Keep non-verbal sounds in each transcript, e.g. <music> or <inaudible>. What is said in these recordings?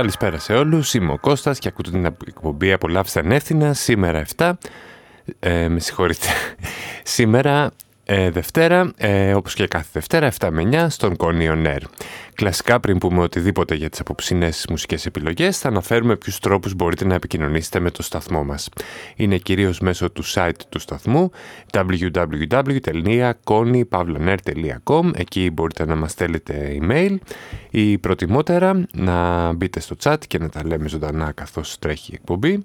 Καλησπέρα σε όλους, είμαι ο Κώστας και ακούτε την εκπομπή «Απολαύστε ανεύθυνα» σήμερα 7, ε, με συγχωρείτε, <laughs> σήμερα ε, Δευτέρα, ε, όπως και κάθε Δευτέρα, 7 με 9, στον Κόνιο Air. Κλασικά, πριν πούμε οτιδήποτε για τις απόψινές μουσικές επιλογές, θα αναφέρουμε ποιους τρόπους μπορείτε να επικοινωνήσετε με το σταθμό μας. Είναι κυρίως μέσω του site του σταθμού www.konypavlaner.com Εκεί μπορείτε να μας στέλνετε email ή προτιμότερα να μπείτε στο chat και να τα λέμε ζωντανά καθώς τρέχει η εκπομπή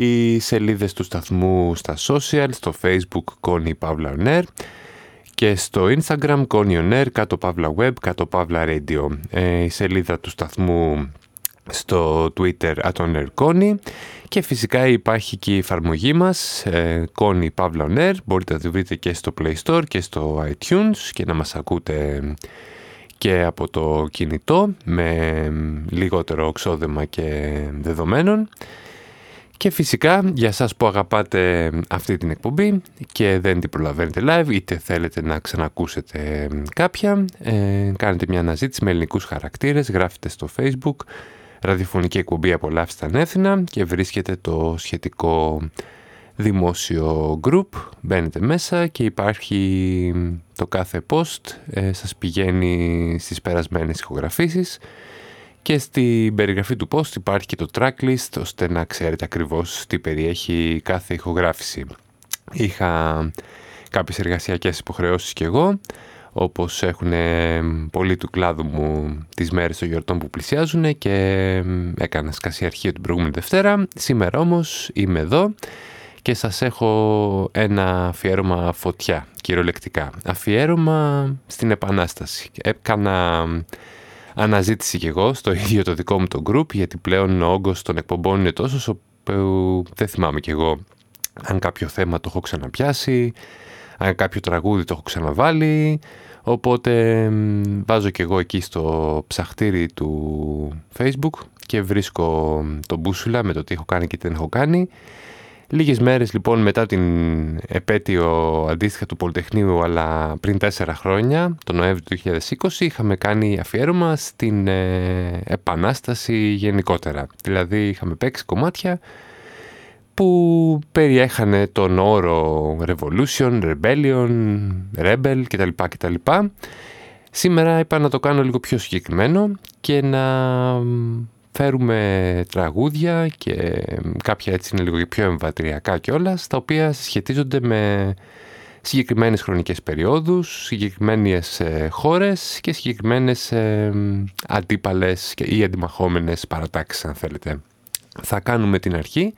οι σελίδες του σταθμού στα social, στο facebook Connie Pavla On και στο instagram Connie On κάτω Pavla Web, κάτω Pavla Radio. Ε, η σελίδα του σταθμού στο twitter Connie και φυσικά υπάρχει και η εφαρμογή μας ε, Connie Pavla On μπορείτε να τη βρείτε και στο Play Store και στο iTunes και να μας ακούτε και από το κινητό με λιγότερο ξόδεμα και δεδομένων. Και φυσικά για σας που αγαπάτε αυτή την εκπομπή και δεν την προλαβαίνετε live είτε θέλετε να ξανακούσετε κάποια ε, κάνετε μια αναζήτηση με ελληνικούς χαρακτήρες γράφετε στο facebook ραδιοφωνική εκπομπή απολαύστε ανέθινα και βρίσκετε το σχετικό δημόσιο group. Μπαίνετε μέσα και υπάρχει το κάθε post ε, σας πηγαίνει στις περασμένες ηχογραφήσεις και στην περιγραφή του post υπάρχει και το tracklist ώστε να ξέρετε ακριβώς τι περιέχει κάθε ηχογράφηση. Είχα κάποιες εργασιακές υποχρεώσεις κι εγώ, όπως έχουν πολλοί του κλάδου μου τις μέρες των γιορτών που πλησιάζουν και έκανα σκασιαρχείο την προηγούμενη Δευτέρα. Σήμερα όμως είμαι εδώ και σας έχω ένα αφιέρωμα φωτιά, κυριολεκτικά. Αφιέρωμα στην Επανάσταση. Έκανα αναζήτηση κι εγώ στο ίδιο το δικό μου το group γιατί πλέον ο όγκος των εκπομπών είναι τόσος που δεν θυμάμαι κι εγώ αν κάποιο θέμα το έχω ξαναπιάσει, αν κάποιο τραγούδι το έχω ξαναβάλει. Οπότε βάζω κι εγώ εκεί στο ψαχτήρι του facebook και βρίσκω το μπούσουλα με το τι έχω κάνει και τι δεν έχω κάνει Λίγες μέρες λοιπόν μετά την επέτειο αντίστοιχα του Πολυτεχνείου αλλά πριν τέσσερα χρόνια, το Νοέμβριο του 2020, είχαμε κάνει αφιέρωμα στην ε, Επανάσταση γενικότερα. Δηλαδή είχαμε παίξει κομμάτια που περιέχανε τον όρο Revolution, Rebellion, Rebel κτλ. κτλ. Σήμερα είπα να το κάνω λίγο πιο συγκεκριμένο και να φέρουμε τραγούδια και κάποια έτσι είναι λίγο πιο εμβατριακά κιόλας, τα οποία σχετίζονται με συγκεκριμένες χρονικές περιόδους, συγκεκριμένες ε, χώρες και συγκεκριμένες ε, αντίπαλες ή αντιμαχόμενες παρατάξεις αν θέλετε. Θα κάνουμε την αρχή,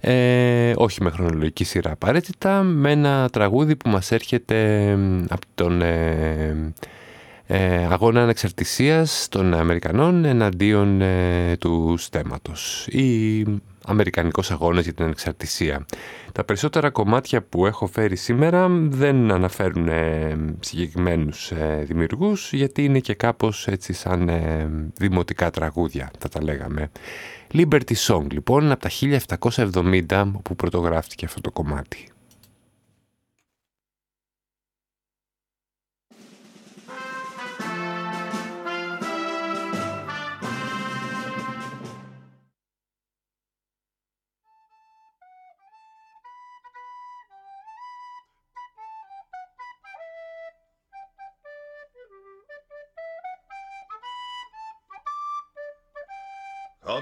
ε, όχι με χρονολογική σειρά απαραίτητα, με ένα τραγούδι που μας έρχεται από τον ε, ε, αγώνα ανεξαρτησίας των Αμερικανών εναντίον ε, του στέματος ή Αμερικανικός αγώνας για την ανεξαρτησία. Τα περισσότερα κομμάτια που έχω φέρει σήμερα δεν αναφέρουν ε, συγκεκριμένους ε, δημιουργούς γιατί είναι και κάπως έτσι σαν ε, δημοτικά τραγούδια θα τα λέγαμε. Liberty Song λοιπόν από τα 1770 που πρωτογράφτηκε αυτό το κομμάτι.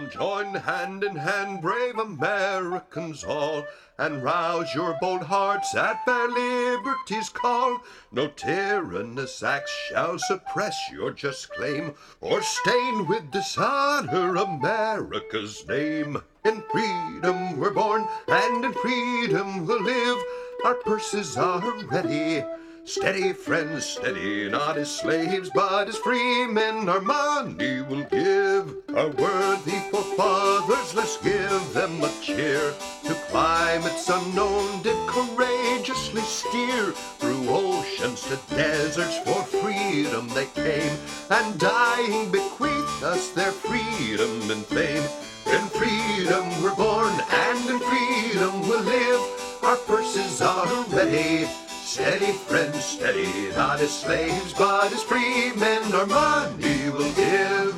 Come join hand in hand, brave Americans all, and rouse your bold hearts at fair liberty's call. No tyrannous act shall suppress your just claim, or stain with dishonor America's name. In freedom we're born, and in freedom we'll live. Our purses are ready Steady, friends, steady, not as slaves, but as free men our money will give. Our worthy forefathers, let's give them a cheer. To climates unknown did courageously steer. Through oceans to deserts for freedom they came, and dying bequeathed us their freedom and fame. In freedom we're born, and in freedom we'll live. Our purses are ready Steady, friends, steady, not as slaves, but as free men, our money will give.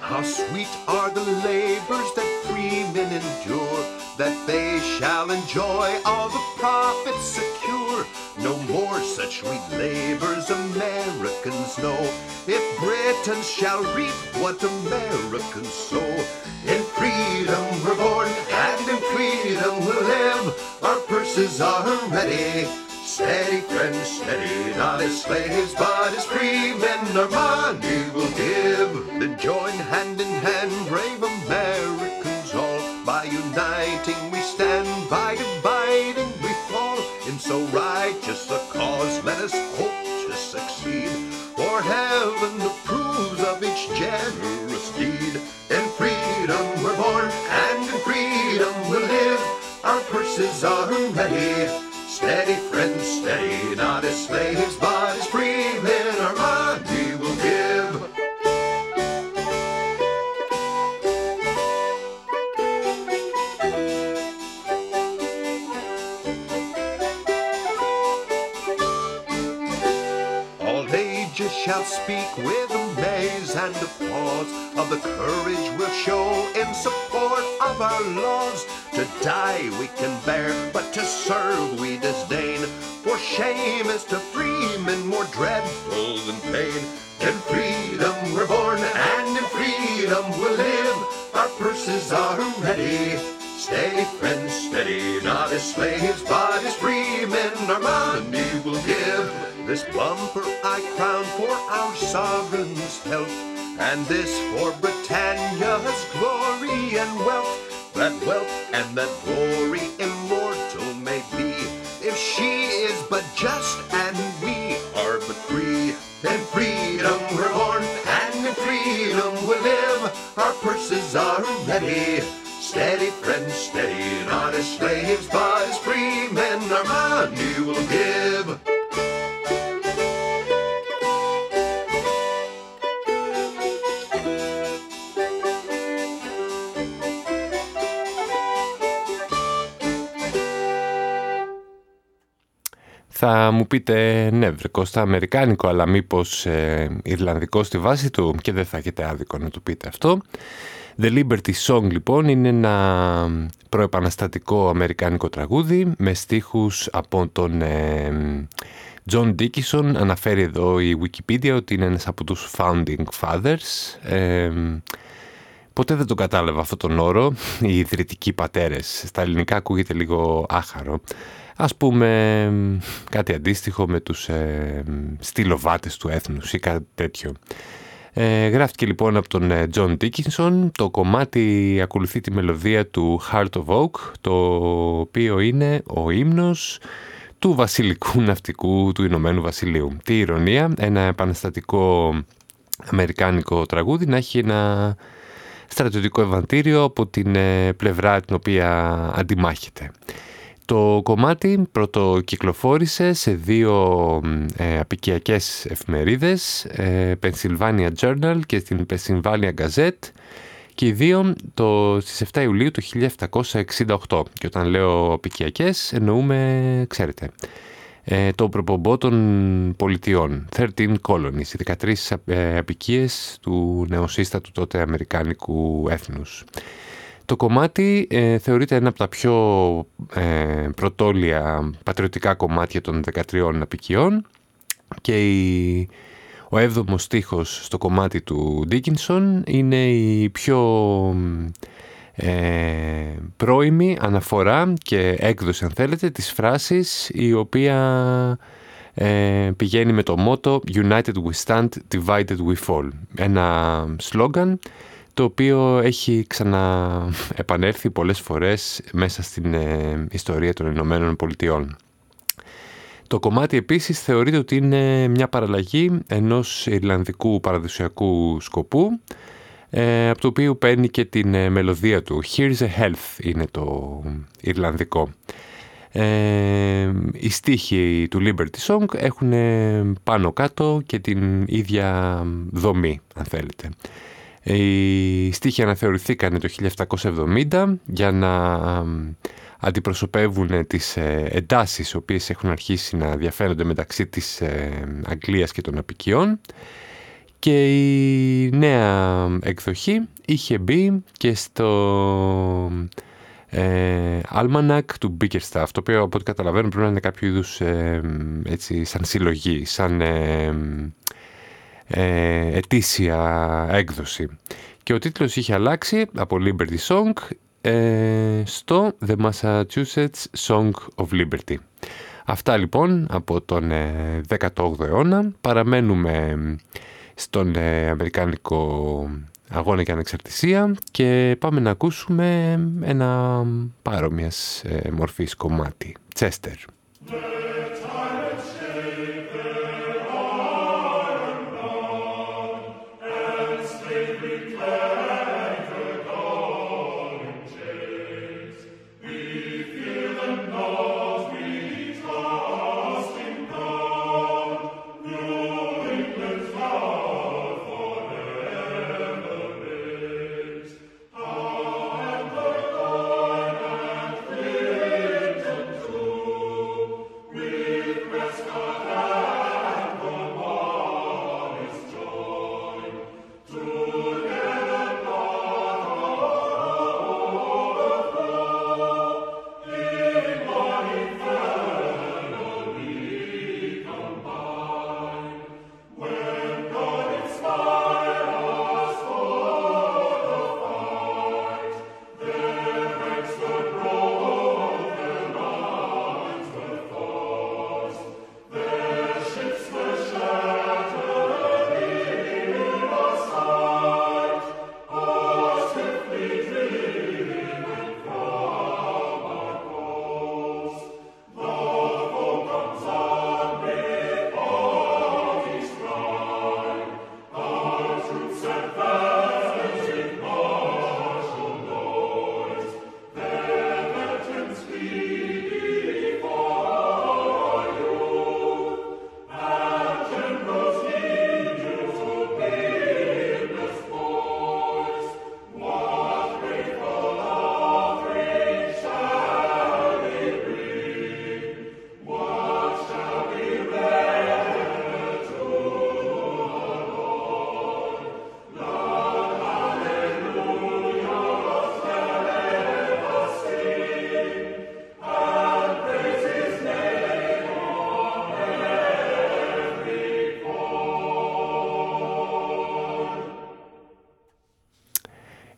How sweet are the labors that free men endure, that they shall enjoy all the profits more such sweet labors Americans know. If Britons shall reap what Americans sow, in freedom we're born, and in freedom we'll live. Our purses are ready. Steady, friends, steady, not as slaves, but as free men our money will give. Then join hand in hand, brave Americans bear, but to serve we disdain. For shame is to freemen more dreadful than pain. In freedom we're born, and in freedom we'll live. Our purses are ready. Stay, friends, steady, not as slaves, but as free men. Our money will give. This bumper I crown for our sovereign's health, and this πείτε ναι βρε Κώστα, αμερικάνικο αλλά μήπως ε, Ιρλανδικό στη βάση του και δεν θα έχετε άδικο να το πείτε αυτό. The Liberty Song λοιπόν είναι ένα προεπαναστατικό αμερικάνικο τραγούδι με στίχους από τον ε, John Dickinson. Αναφέρει εδώ η Wikipedia ότι είναι ένας από τους Founding Fathers. Ε, ποτέ δεν τον κατάλαβα αυτόν τον όρο, οι ιδρυτικοί πατέρες. Στα ελληνικά ακούγεται λίγο άχαρο. Ας πούμε κάτι αντίστοιχο με τους ε, στυλοβάτες του έθνους ή κάτι τέτοιο. Ε, γράφτηκε λοιπόν από τον Τζον Dickinson. Το κομμάτι ακολουθεί τη μελωδία του Heart of Oak, το οποίο είναι ο ύμνος του βασιλικού ναυτικού του Ηνωμένου Βασιλείου. Τι ειρωνεία, ένα επαναστατικό αμερικάνικο τραγούδι να έχει ένα στρατιωτικό εμβατήριο από την ε, πλευρά την οποία αντιμάχεται. Το κομμάτι πρωτοκυκλοφόρησε σε δύο ε, απικιακές εφημερίδες, ε, Pennsylvania Journal και την Pennsylvania Gazette και οι δύο το, στις 7 Ιουλίου του 1768. Και όταν λέω απικιακές εννοούμε, ξέρετε, ε, το προπομπό των πολιτιών, 13 colonies, 13 ε, απικίες του νεοσύστατου τότε αμερικάνικου έθνους. Το κομμάτι ε, θεωρείται ένα από τα πιο ε, πρωτόλια πατριωτικά κομμάτια των 13 απικιών και η, ο έβδομος στίχος στο κομμάτι του Dickinson είναι η πιο ε, πρώιμη αναφορά και έκδοση αν θέλετε της φράσης η οποία ε, πηγαίνει με το μότο United we stand, divided we fall. Ένα σλόγκαν το οποίο έχει ξαναεπανέλθει πολλές φορές μέσα στην ε, ιστορία των Ηνωμένων Πολιτειών. Το κομμάτι επίσης θεωρείται ότι είναι μια παραλλαγή ενός Ιρλανδικού παραδοσιακού σκοπού ε, από το οποίο παίρνει και την ε, μελωδία του. Here's a Health είναι το Ιρλανδικό. Ε, οι στίχοι του Liberty Song έχουν πάνω κάτω και την ίδια δομή αν θέλετε. Οι στίχοι αναθεωρηθήκαν το 1770 για να αντιπροσωπεύουν τις ε, εντάσεις οι οποίες έχουν αρχίσει να διαφέρονται μεταξύ της ε, Αγγλίας και των Απικιών. Και η νέα εκδοχή είχε μπει και στο ε, Almanac του Bickerstaff, το οποίο από ό,τι καταλαβαίνω πρέπει να είναι κάποιο είδους ε, έτσι, σαν συλλογή, σαν ε, ε, ετήσια έκδοση. Και ο τίτλος είχε αλλάξει από Liberty Song ε, στο The Massachusetts Song of Liberty. Αυτά λοιπόν από τον 18ο ε, αιώνα. Παραμένουμε στον ε, Αμερικάνικο αγώνα και ανεξαρτησία και πάμε να ακούσουμε ένα παρόμοιας μορφής κομμάτι. Τσέστερ.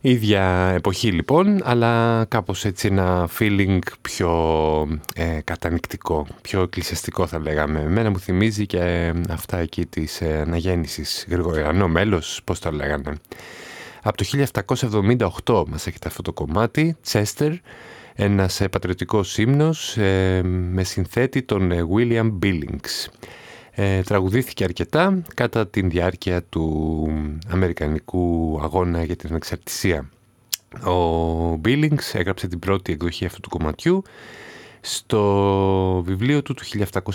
Ίδια εποχή λοιπόν, αλλά κάπως έτσι ένα feeling πιο ε, κατανικτικό, πιο εκκλησιαστικό θα λέγαμε. Εμένα μου θυμίζει και αυτά εκεί της ε, αναγέννησης Γρηγοριανό μέλος, πώς το λέγανε. Από το 1778 μας έχετε αυτό το κομμάτι, Chester, ένας ε, πατριωτικός ύμνος ε, με συνθέτη τον ε, William Billings ε, τραγουδήθηκε αρκετά κατά τη διάρκεια του Αμερικανικού αγώνα για την εξαρτησία. Ο Billings έγραψε την πρώτη εκδοχή αυτού του κομματιού στο βιβλίο του του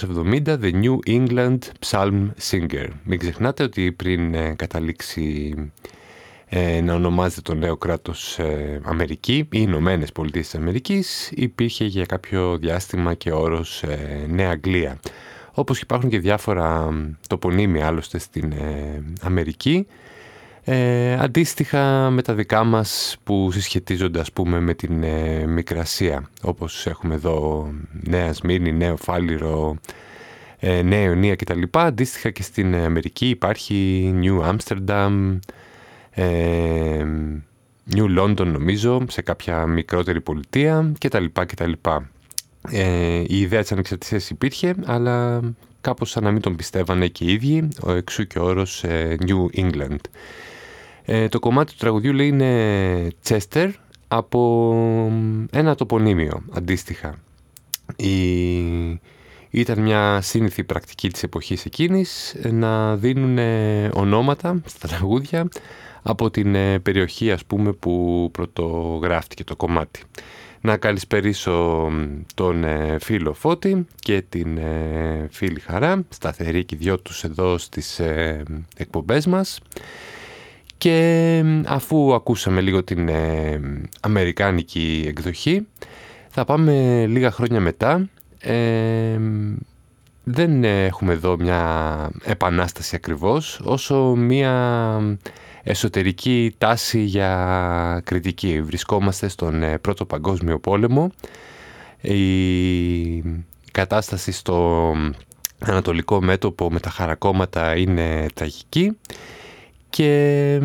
1770 The New England Psalm Singer. Μην ξεχνάτε ότι πριν ε, καταλήξει ε, να ονομάζεται το νέο κράτος ε, Αμερική ή Ηνωμένες Πολιτείες της Αμερικής υπήρχε για κάποιο διάστημα και όρος ε, Νέα Αγγλία όπως υπάρχουν και διάφορα τοπονύμια άλλωστε στην ε, Αμερική, ε, αντίστοιχα με τα δικά μας που συσχετίζονται ας πούμε με την ε, Μικρασία, όπως έχουμε εδώ Νέας Σμύρνη, Νέο Φάλιρο, ε, Νέα Ιωνία κτλ. Αντίστοιχα και στην Αμερική υπάρχει New Amsterdam, ε, New London νομίζω, σε κάποια μικρότερη πολιτεία κτλ. κτλ. Ε, η ιδέα της ανεξαρτησίας υπήρχε, αλλά κάπως σαν να μην τον πιστεύανε και οι ίδιοι, ο εξού και ο όρος ε, New England. Ε, το κομμάτι του τραγουδιού λέει είναι Chester από ένα τοπονύμιο αντίστοιχα. Η... Ήταν μια σύνηθη πρακτική της εποχής εκείνης να δίνουν ονόματα στα τραγούδια από την περιοχή ας πούμε που πρωτογράφτηκε το κομμάτι να καλησπερίσω τον ε, φίλο Φώτη και την ε, φίλη Χαρά, σταθερή και δυο τους εδώ στις ε, εκπομπές μας. Και αφού ακούσαμε λίγο την αμερικάνικη εκδοχή, θα πάμε λίγα χρόνια μετά, δεν έχουμε εδώ μια επανάσταση ακριβώς, όσο μια εσωτερική τάση για κριτική. Βρισκόμαστε στον ε, Πρώτο Παγκόσμιο Πόλεμο. Η κατάσταση στο ανατολικό μέτωπο με τα χαρακόμματα είναι τραγική και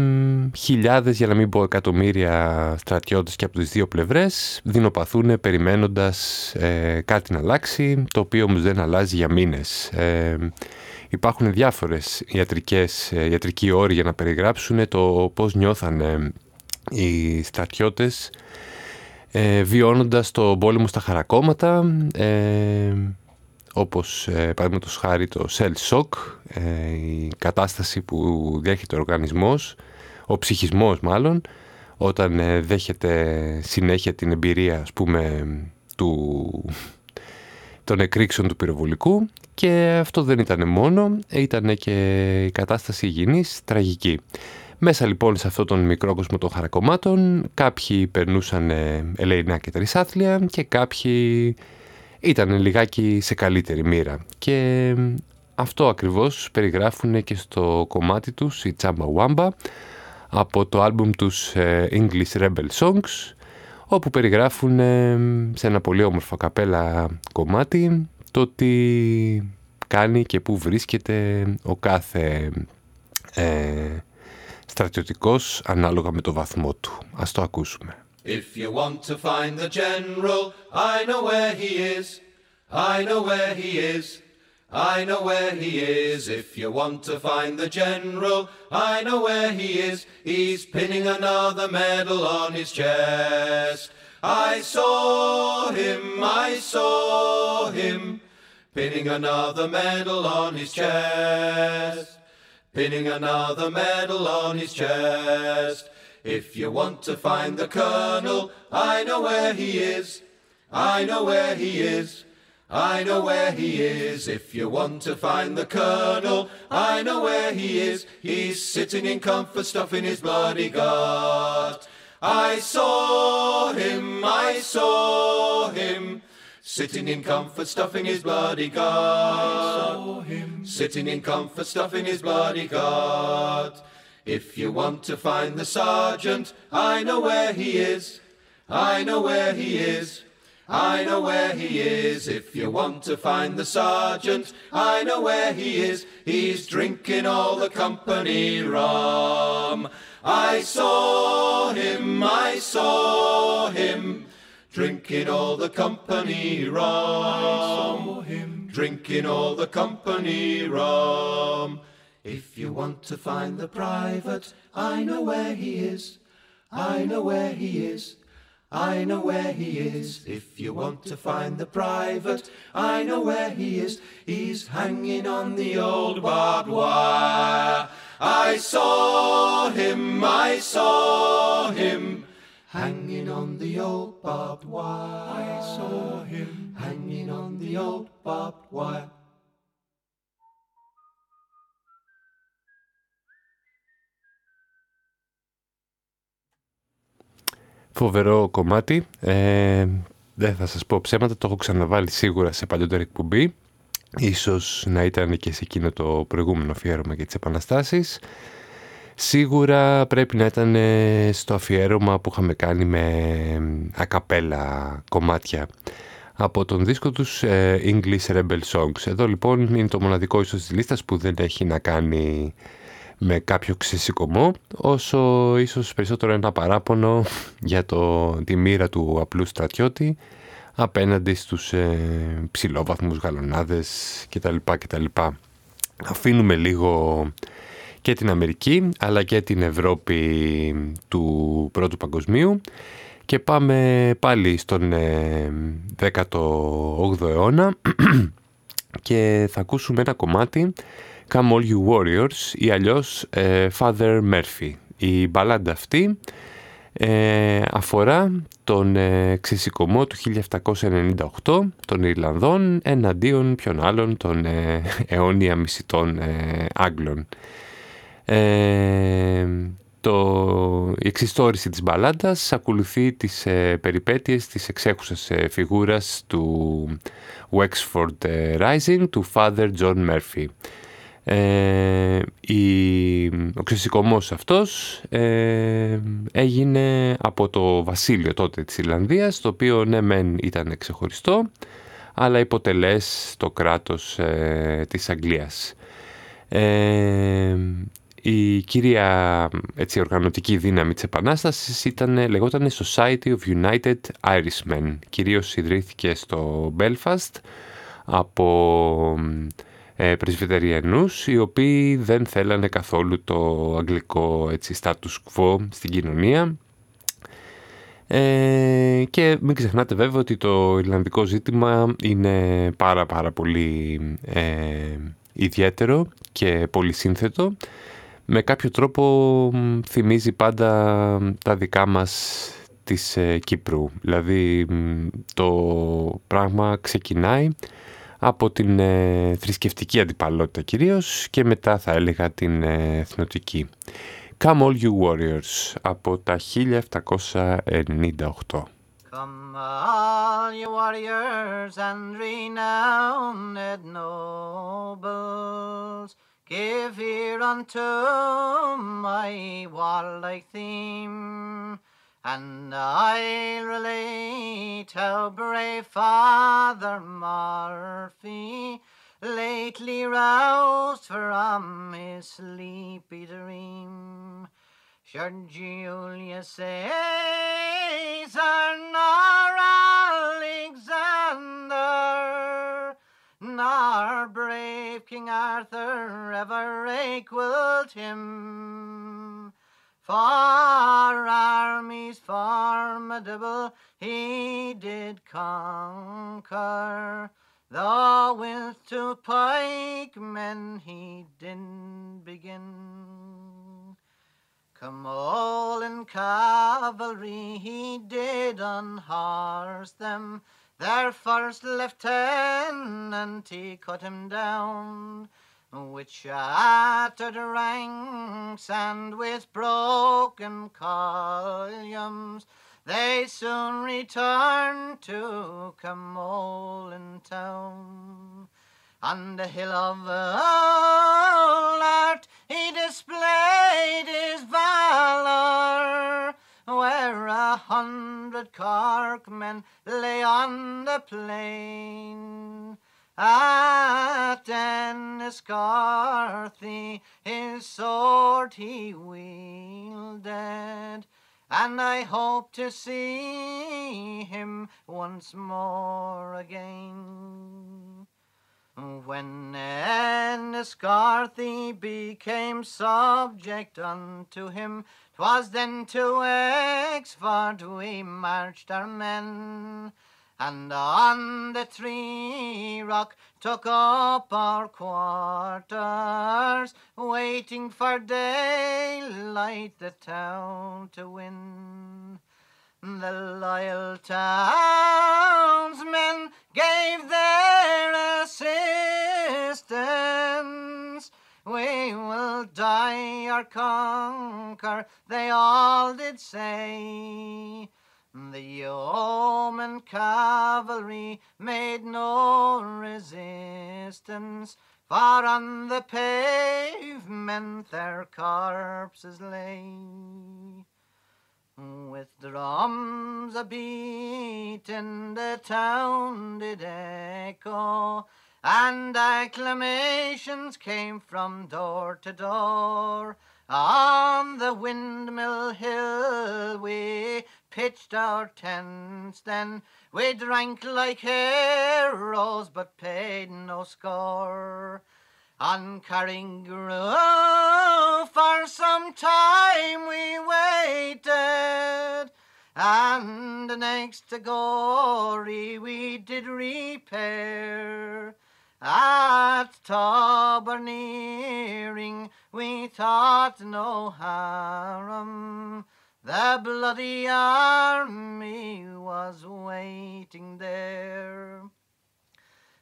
χιλιάδες, για να μην πω εκατομμύρια στρατιώτες και από τις δύο πλευρές δεινοπαθούν περιμένοντας ε, κάτι να αλλάξει, το οποίο όμως δεν αλλάζει για μήνες. Ε, υπάρχουν διάφορες ιατρικές, ε, ιατρικοί όροι για να περιγράψουν το πώς νιώθανε οι στρατιώτες ε, βιώνοντας το πόλεμο στα χαρακόμματα ε, όπως ε, παραδείγματος χάρη το cell shock, ε, η κατάσταση που δέχεται ο οργανισμός, ο ψυχισμός μάλλον, όταν ε, δέχεται συνέχεια την εμπειρία ας πούμε του, των εκρήξεων του πυροβολικού και αυτό δεν ήταν μόνο, ήταν και η κατάσταση υγιεινής τραγική. Μέσα λοιπόν σε αυτόν τον μικρό κόσμο των χαρακομμάτων κάποιοι περνούσαν ελεηνά και τρισάθλια και κάποιοι ήταν λιγάκι σε καλύτερη μοίρα. Και αυτό ακριβώς περιγράφουν και στο κομμάτι τους, η Τσάμπα Wamba, από το άλμπουμ τους ε, English Rebel Songs, όπου περιγράφουν σε ένα πολύ όμορφο καπέλα κομμάτι το τι κάνει και πού βρίσκεται ο κάθε ε, στρατιωτικός ανάλογα με το βαθμό του. Ας το ακούσουμε. If you want to find the general, I know where he is. I know where he is. I know where he is. If you want to find the general, I know where he is. He's pinning another medal on his chest. I saw him, I saw him, pinning another medal on his chest. Pinning another medal on his chest. If you want to find the Colonel, I know where he is. I know where he is. I know where he is. If you want to find the Colonel, I know where he is. He's sitting in comfort, stuffing his bloody gut. I saw him, I saw him. Sitting in comfort, stuffing his bloody gut. Him. Sitting in comfort, stuffing his bloody gut. If you want to find the sergeant, I know where he is. I know where he is. I know where he is. If you want to find the sergeant, I know where he is. He's drinking all the company rum. I saw him, I saw him, drinking all the company rum. Drinking all the company rum. If you want to find the private, I know where he is. I know where he is. I know where he is. If you want to find the private, I know where he is. He's hanging on the old barbed wire. I saw him, I saw him, hanging on the old barbed wire. I saw him, hanging on the old barbed wire. Φοβερό κομμάτι. Ε, δεν θα σας πω ψέματα, το έχω ξαναβάλει σίγουρα σε παλιότερη εκπομπή. Ίσως να ήταν και σε εκείνο το προηγούμενο αφιέρωμα για τις επαναστάσεις. Σίγουρα πρέπει να ήταν στο αφιέρωμα που είχαμε κάνει με ακαπέλα κομμάτια από τον δίσκο τους ε, English Rebel Songs. Εδώ λοιπόν είναι το μοναδικό ίσως της λίστας που δεν έχει να κάνει με κάποιο ξεσηκωμό, όσο ίσως περισσότερο ένα παράπονο για το, τη μοίρα του απλού στρατιώτη απέναντι στους ε, ψηλόβαθμους γαλονάδες κτλ. κτλ. Αφήνουμε λίγο και την Αμερική αλλά και την Ευρώπη του Πρώτου Παγκοσμίου και πάμε πάλι στον 18ο ε, αιώνα <clears throat> και θα ακούσουμε ένα κομμάτι Come All You Warriors ή αλλιώς ε, Father Murphy. Η μπαλάντα αυτή ε, αφορά τον ε, ξεσηκωμό του 1798 των Ιρλανδών εναντίον ποιον άλλων των αιώνια μισητών Άγγλων. Το, η εξιστόρηση της μπαλάντας ακολουθεί τις ε, περιπέτειες της εξέχουσας ε, φιγούρας του Wexford ε, Rising του Father John Murphy. Ε, η, ο ξεσηκωμός αυτός έγινε από το βασίλειο τότε της Ιρλανδίας, το οποίο ναι μεν ήταν ξεχωριστό, αλλά υποτελές το κράτος της Αγγλίας. Η κύρια έτσι, οργανωτική δύναμη της Επανάστασης ήταν, λεγόταν Society of United Irishmen. Κυρίως ιδρύθηκε στο Belfast από ε, πρεσβυτεριανούς οι οποίοι δεν θέλανε καθόλου το αγγλικό έτσι, status quo στην κοινωνία ε, και μην ξεχνάτε βέβαια ότι το Ιρλανδικό ζήτημα είναι πάρα πάρα πολύ ε, ιδιαίτερο και πολύ σύνθετο με κάποιο τρόπο θυμίζει πάντα τα δικά μας της ε, Κύπρου. Δηλαδή το πράγμα ξεκινάει από την ε, θρησκευτική αντιπαλότητα κυρίως και μετά θα έλεγα την ε, εθνοτική. Come All You Warriors από τα 1798. Come all you warriors and renowned nobles Give ear unto my warlike theme, and I'll relate how brave Father Murphy lately roused from his sleepy dream. Sir Julius Caesar nor Alexander nor brave King Arthur ever equaled him. For armies formidable he did conquer, though with two pikemen he didn't begin. Come all in cavalry he did unhorse them, their first lieutenant, he cut him down with shattered ranks and with broken columns. They soon returned to Camolin town. On the hill of Art he displayed his valor where a hundred Corkmen lay on the plain. At Enniscarthy his sword he wielded, and I hope to see him once more again. When Enniscarthy became subject unto him, 'Twas then to Wexford we marched our men, and on the tree rock took up our quarters, waiting for daylight the town to win. The loyal townsmen gave their assistance we will die or conquer, they all did say. The yeoman cavalry made no resistance, for on the pavement their corpses lay. With drums a beating, the town did echo, and acclamations came from door to door. On the windmill hill we pitched our tents, then we drank like heroes, but paid no score. On Carringrove for some time we waited, and next to Gory we did repair. At Taberneering we thought no harm. The bloody army was waiting there.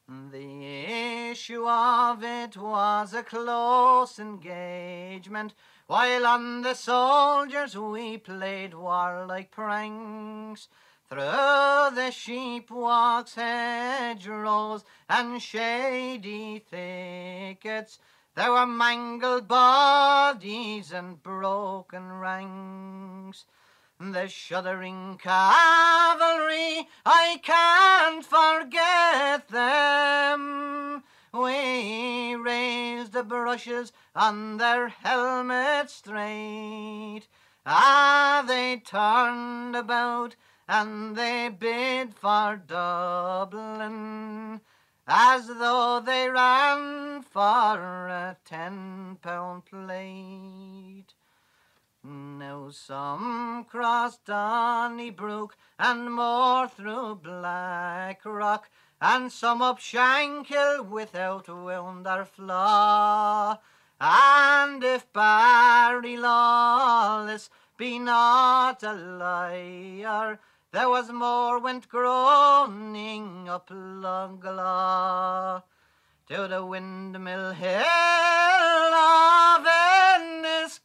The issue of it was a close engagement while on the soldiers we played warlike pranks. Through the sheep walks, hedgerows, and shady thickets, there were mangled bodies and broken ranks. The shuddering cavalry, I can't forget them. We raised the brushes on their helmets straight. Ah, they turned about and they bid for Dublin as though they ran for a ten pound plate. Now some crossed Donnybrook and more through Blackrock, and some up Shankill without wound or flaw. And if Barry Lawless be not a liar, there was more went groaning up Longlaw to the windmill hill of Enniscorthy.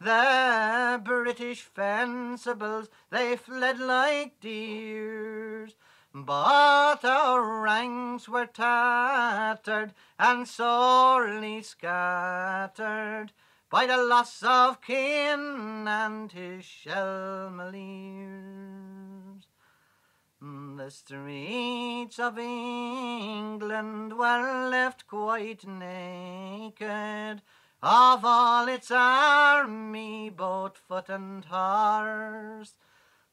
The British fencibles, they fled like deers. But our ranks were tattered and sorely scattered by the loss of kin and his shelmaliers. Mm, the streets of England were left quite naked of all its army, both foot and horse.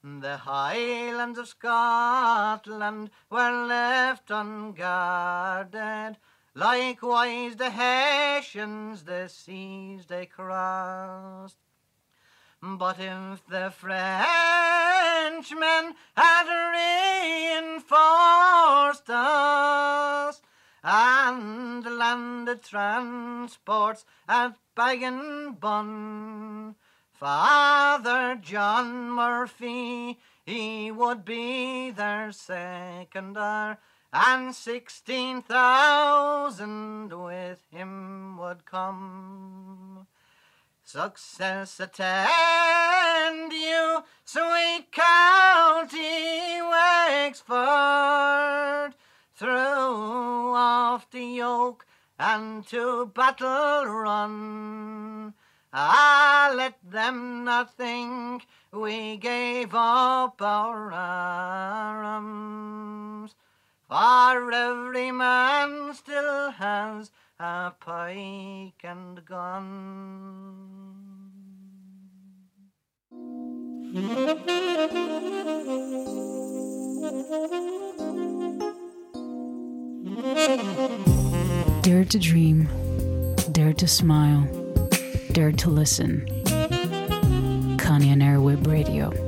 The highlands of Scotland were left unguarded Likewise the Hessians the seas they crossed. But if the Frenchmen had reinforced us and landed transports at Bun, Father John Murphy, he would be their secondar and sixteen thousand with him would come. Success attend you, sweet county Wexford, through off the yoke and to battle run. Ah, let them not think we gave up our arms. For every man still has a pike and gun. Dare to dream, dare to smile, dare to listen. Connie and Airweb Radio.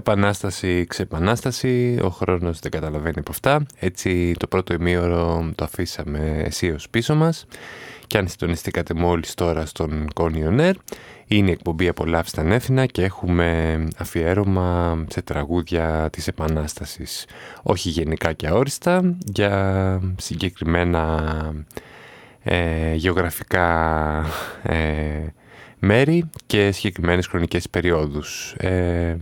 Επανάσταση, ξεπανάσταση, ο χρόνος δεν καταλαβαίνει από αυτά. Έτσι το πρώτο ημίωρο το αφήσαμε αισίως πίσω μας. Και αν συντονιστήκατε μόλις τώρα στον Κόνιον είναι η εκπομπή «Απολαύστα Νέθινα» και έχουμε αφιέρωμα σε τραγούδια της Επανάστασης. Όχι γενικά και αόριστα, για συγκεκριμένα ε, γεωγραφικά ε, μέρη και συγκεκριμένες χρονικές περιόδους. Ε,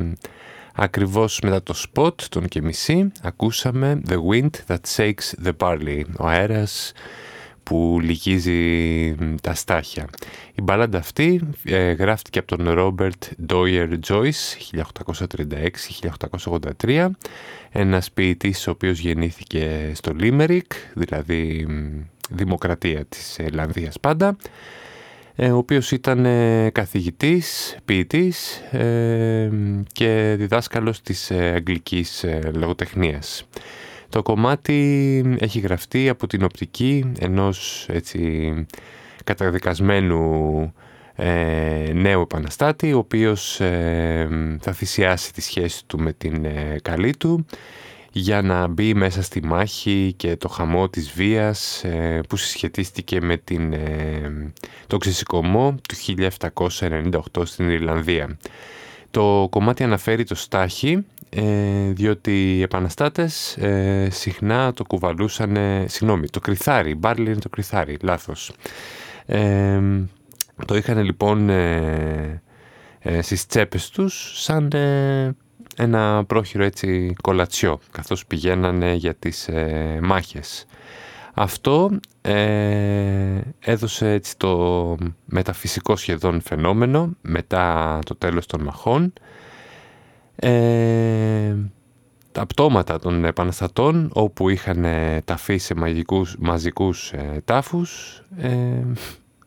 Ακριβώς μετά το spot, τον και μισή, ακούσαμε The Wind That Shakes the Barley, ο αέρας που λυγίζει τα στάχια. Η μπαλάντα αυτή ε, γράφτηκε από τον Robert Doyer Joyce 1836-1883, ένας ποιητής ο οποίος γεννήθηκε στο Limerick, δηλαδή δημοκρατία της Ελλανδίας πάντα, ε, ο οποίος ήταν ε, καθηγητής, ποιητής ε, και διδάσκαλος της αγγλικής λογοτεχνίας. Το κομμάτι έχει γραφτεί από την οπτική ενός έτσι, καταδικασμένου νέου επαναστάτη, ο οποίος θα θυσιάσει τη σχέση του με την καλή του για να μπει μέσα στη μάχη και το χαμό της βίας ε, που συσχετίστηκε με την, ε, το ξεσηκωμό του 1798 στην Ιρλανδία. Το κομμάτι αναφέρει το στάχι ε, διότι οι επαναστάτες συχνά το κουβαλούσαν, συγγνώμη, το κρυθάρι, μπάρλι είναι το κρυθάρι, λάθος. το είχαν λοιπόν στις τσέπες τους σαν ένα πρόχειρο έτσι κολατσιό καθώς πηγαίνανε για τις ε, μάχες. Αυτό ε, έδωσε έτσι το μεταφυσικό σχεδόν φαινόμενο μετά το τέλος των μαχών. Ε, τα πτώματα των επαναστατών όπου είχαν ταφεί σε μαγικούς, μαζικούς ε, τάφους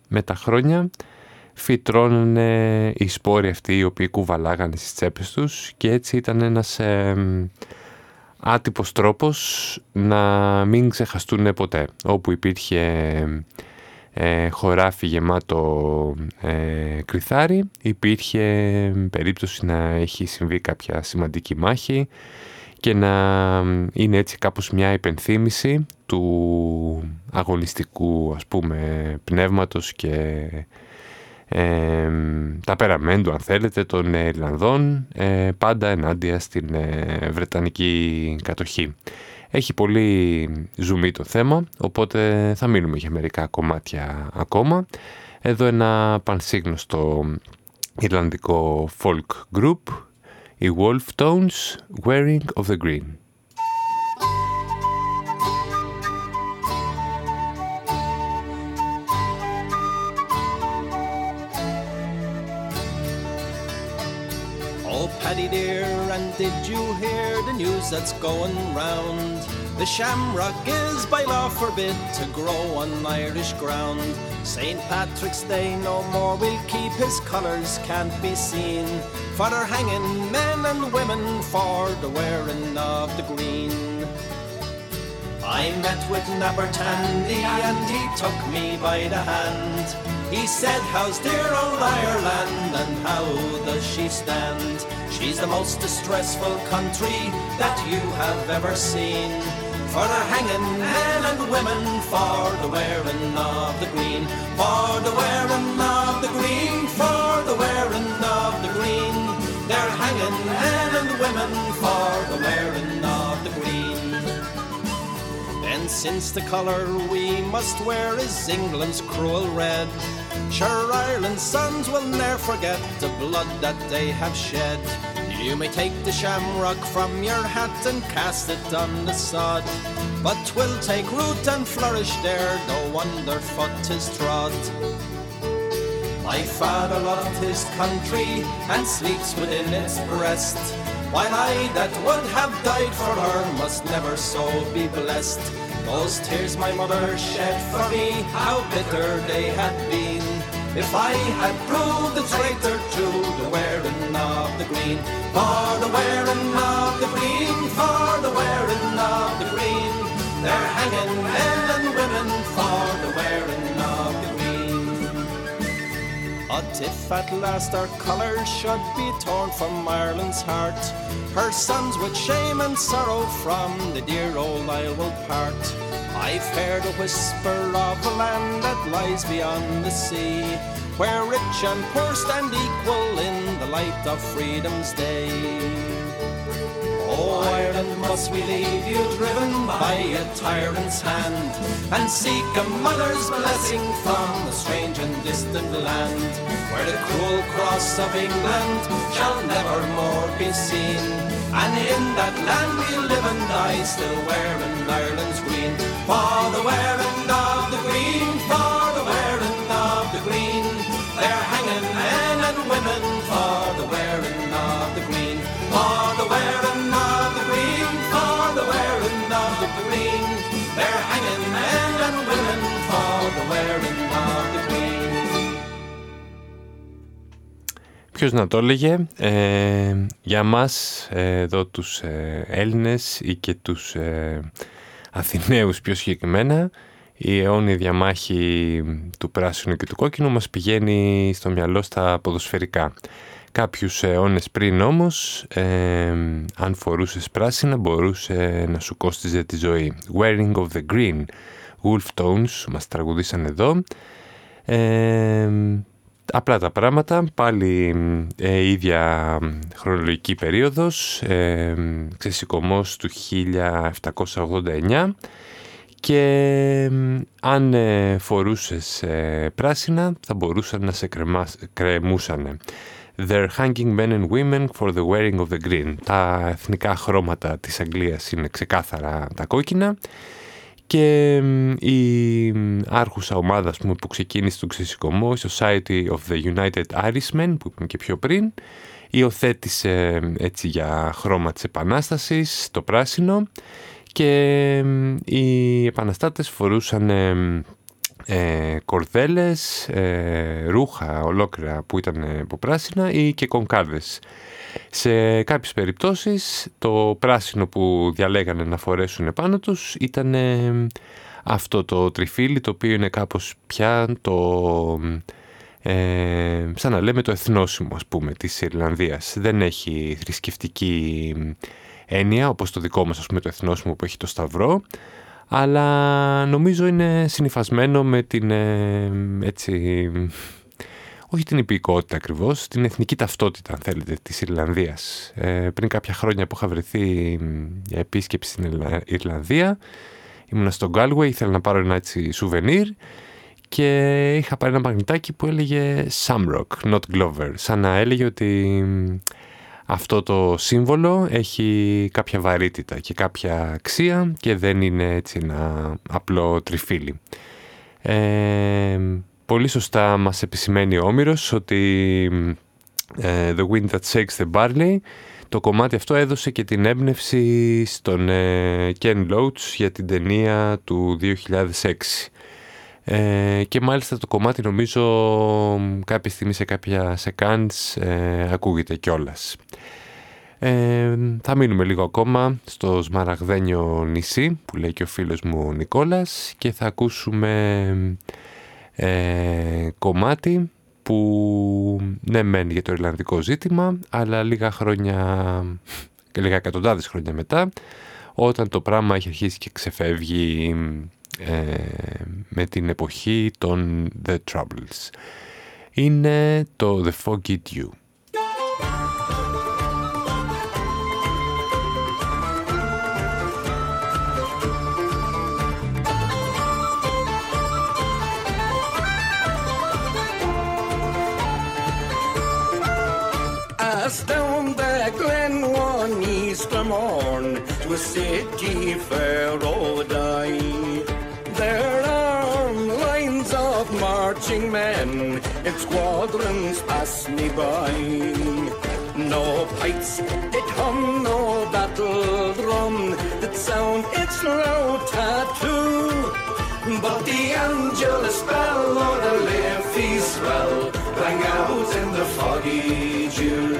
με τα χρόνια φυτρώνανε οι σπόροι αυτοί οι οποίοι κουβαλάγανε στις τσέπες τους και έτσι ήταν ένας ε, άτυπος τρόπος να μην ξεχαστούν ποτέ. Όπου υπήρχε ε, χωράφι γεμάτο ε, κρυθάρι υπήρχε περίπτωση να έχει συμβεί κάποια σημαντική μάχη και να είναι έτσι κάπως μια υπενθύμηση του αγωνιστικού ας πούμε πνεύματος και τα περαμέντου αν θέλετε των Ιρλανδών ε, πάντα ενάντια στην ε, Βρετανική κατοχή. Έχει πολύ ζουμί το θέμα, οπότε θα μείνουμε για μερικά κομμάτια ακόμα. Εδώ ένα πανσύγνωστο Ιρλανδικό folk group, οι Wolf Tones, Wearing of the Green. That's going round? The shamrock is by law forbid to grow on Irish ground. St. Patrick's Day no more will keep his colours can't be seen. For they're hanging men and women for the wearing of the green. I met with Napper Tandy and he took me by the hand. He said, How's dear old Ireland and how does she stand? She's the most distressful country that you have ever seen. For the hanging men and women, for the wearing of the green, for the since the colour we must wear is England's cruel red, sure Ireland's sons will ne'er forget the blood that they have shed. You may take the shamrock from your hat and cast it on the sod, but twill take root and flourish there, no wonder foot is trod. My father loved his country and sleeps within its breast, while I that would have died for her must never so be blessed. Those tears my mother shed for me, how bitter they had been. If I had proved a traitor to the wearing of the green, for the wearing of the green, for the wearing of the green, they're hanging men and women for the wearing But if at last our colours should be torn from Ireland's heart, her sons with shame and sorrow from the dear old Isle will part. I've heard a whisper of a land that lies beyond the sea, where rich and poor stand equal in the light of freedom's day. Oh, Ireland, must we leave you driven by a tyrant's hand and seek a mother's blessing from a strange and distant land where the cruel cross of England shall never more be seen. And in that land we live and die, still wearing Ireland's green. For the wearing of the green, Ποιος να το έλεγε, ε, για μας ε, εδώ τους ε, Έλληνες ή και τους ε, Αθηναίους πιο συγκεκριμένα, η αιώνια διαμάχη του πράσινου και του κόκκινου μας πηγαίνει στο μυαλό στα ποδοσφαιρικά. Κάποιους αιώνες πριν όμως, αν φορούσες πράσινα μπορούσε να σου κόστιζε τη ζωή. Wearing of the Green, Wolf Tones, μας τραγουδήσαν εδώ. Απλά τα πράγματα, πάλι ε, ίδια χρονολογική περίοδος, ε, ξεσηκωμός του 1789 και αν ε, φορούσες ε, πράσινα θα μπορούσαν να σε κρεμούσαν. They're hanging men and women for the wearing of the green. Τα εθνικά χρώματα της Αγγλίας είναι ξεκάθαρα τα κόκκινα και η άρχουσα ομάδα πούμε, που ξεκίνησε τον ξεσηκωμό, η Society of the United Irishmen, που είπαμε και πιο πριν, υιοθέτησε έτσι για χρώμα της Επανάστασης το πράσινο και οι επαναστάτες φορούσαν ε, κορδέλες, ε, ρούχα ολόκληρα που ήταν από πράσινα ή και κονκάρδες. Σε κάποιες περιπτώσεις το πράσινο που διαλέγανε να φορέσουν πάνω τους ήταν αυτό το τριφύλι το οποίο είναι κάπως πια το... Ε, σαν να λέμε το εθνόσημο ας πούμε της Ιρλανδίας. Δεν έχει θρησκευτική έννοια όπως το δικό μας ας πούμε το εθνόσημο που έχει το σταυρό αλλά νομίζω είναι συνειφασμένο με την έτσι όχι την υπηκότητα ακριβώς, την εθνική ταυτότητα, αν θέλετε, της Ιρλανδίας. Ε, πριν κάποια χρόνια που είχα βρεθεί για επίσκεψη στην Ιρλανδία, ήμουνα στο Galway, ήθελα να πάρω ένα έτσι σουβενίρ και είχα πάρει ένα μαγνητάκι που έλεγε Samrock, not Glover, σαν να έλεγε ότι αυτό το σύμβολο έχει κάποια βαρύτητα και κάποια αξία και δεν είναι έτσι ένα απλό τριφύλι. Ε, πολύ σωστά μας επισημαίνει ο Όμηρος ότι ε, The Wind That Shakes the Barley. Το κομμάτι αυτό έδωσε και την έμπνευση στον ε, Ken Loach για την ταινία του 2006. Ε, και μάλιστα το κομμάτι νομίζω κάποια στιγμή σε κάποια σεκάνς ε, ακούγεται κιόλας. Ε, θα μείνουμε λίγο ακόμα στο Σμαραγδένιο νησί που λέει και ο φίλος μου ο Νικόλας και θα ακούσουμε ε, κομμάτι που ναι μεν για το Ιρλανδικό ζήτημα αλλά λίγα χρόνια και λίγα εκατοντάδες χρόνια μετά όταν το πράγμα έχει αρχίσει και ξεφεύγει ε, με την εποχή των The Troubles. Είναι το The Foggy Dew. Down the glen one Easter morn to a city fair I. There are lines of marching men in squadrons pass me by. No pipes did hum, no battle drum that sound its loud tattoo. But the Angelus bell or the Liffey swell rang out in the foggy dew.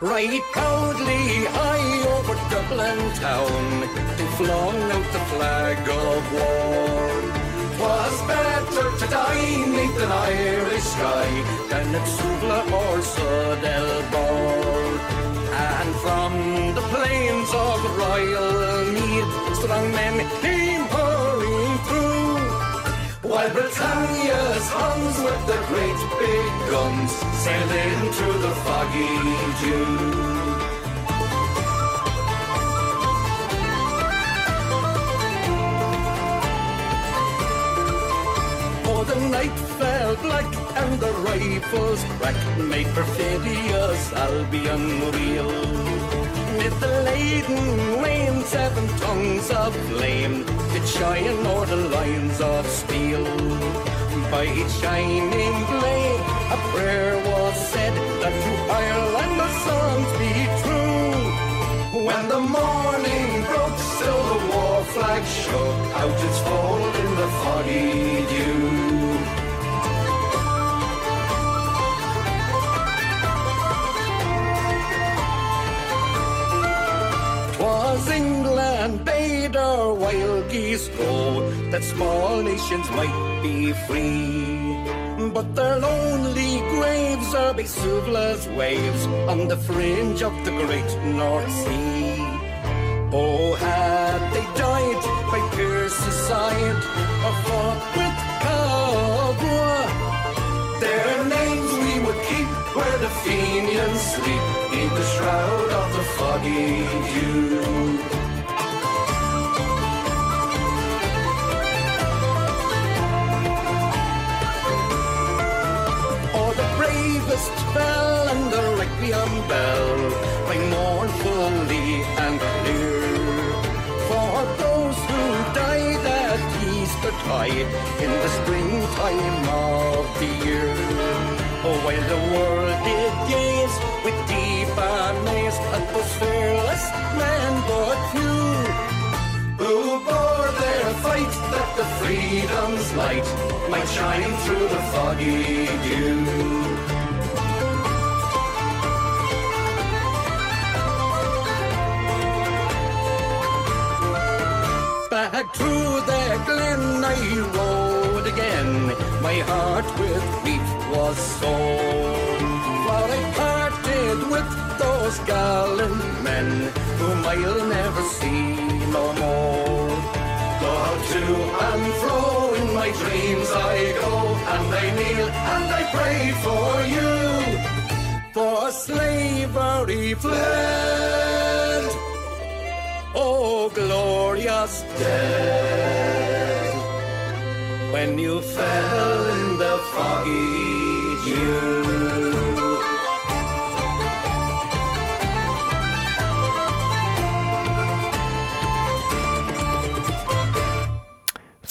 Right proudly high over Dublin town, they flung out the flag of war. Was better to die neath an Irish sky than at Suvla or Sudelbor. And from plains of Royal Mead, strong men came hurrying through. While Britannia's Huns with the great big guns sailed in through the foggy dew. The night fell black and the rifles cracked, made perfidious Albion reel. Mid the laden rain, seven tongues of flame did shine o'er the lines of steel. By each shining blade, a prayer was said that to Ireland the songs be true. When the morning broke, still the war flag shook out its fold in the foggy dew. Was England bade our wild geese go that small nations might be free? But their lonely graves are by Suvla's waves on the fringe of the great North Sea. Oh, had they died by Pierce's side or fought with Cagua, their names we would keep where the Fenians sleep in the shroud the foggy the bravest bell and the requiem bell ring mournfully and clear for those who died at Easter tide in the springtime of the year. Oh, while the world gaze with deep those fearless men but few who bore their fight that the freedom's light might shine through the foggy dew. Back through the glen I rode again. My heart with grief was sore. With those gallant men whom I'll never see no more. Though to and fro in my dreams I go, and I kneel and I pray for you. For slavery fled. Oh, glorious dead, when you fell in the foggy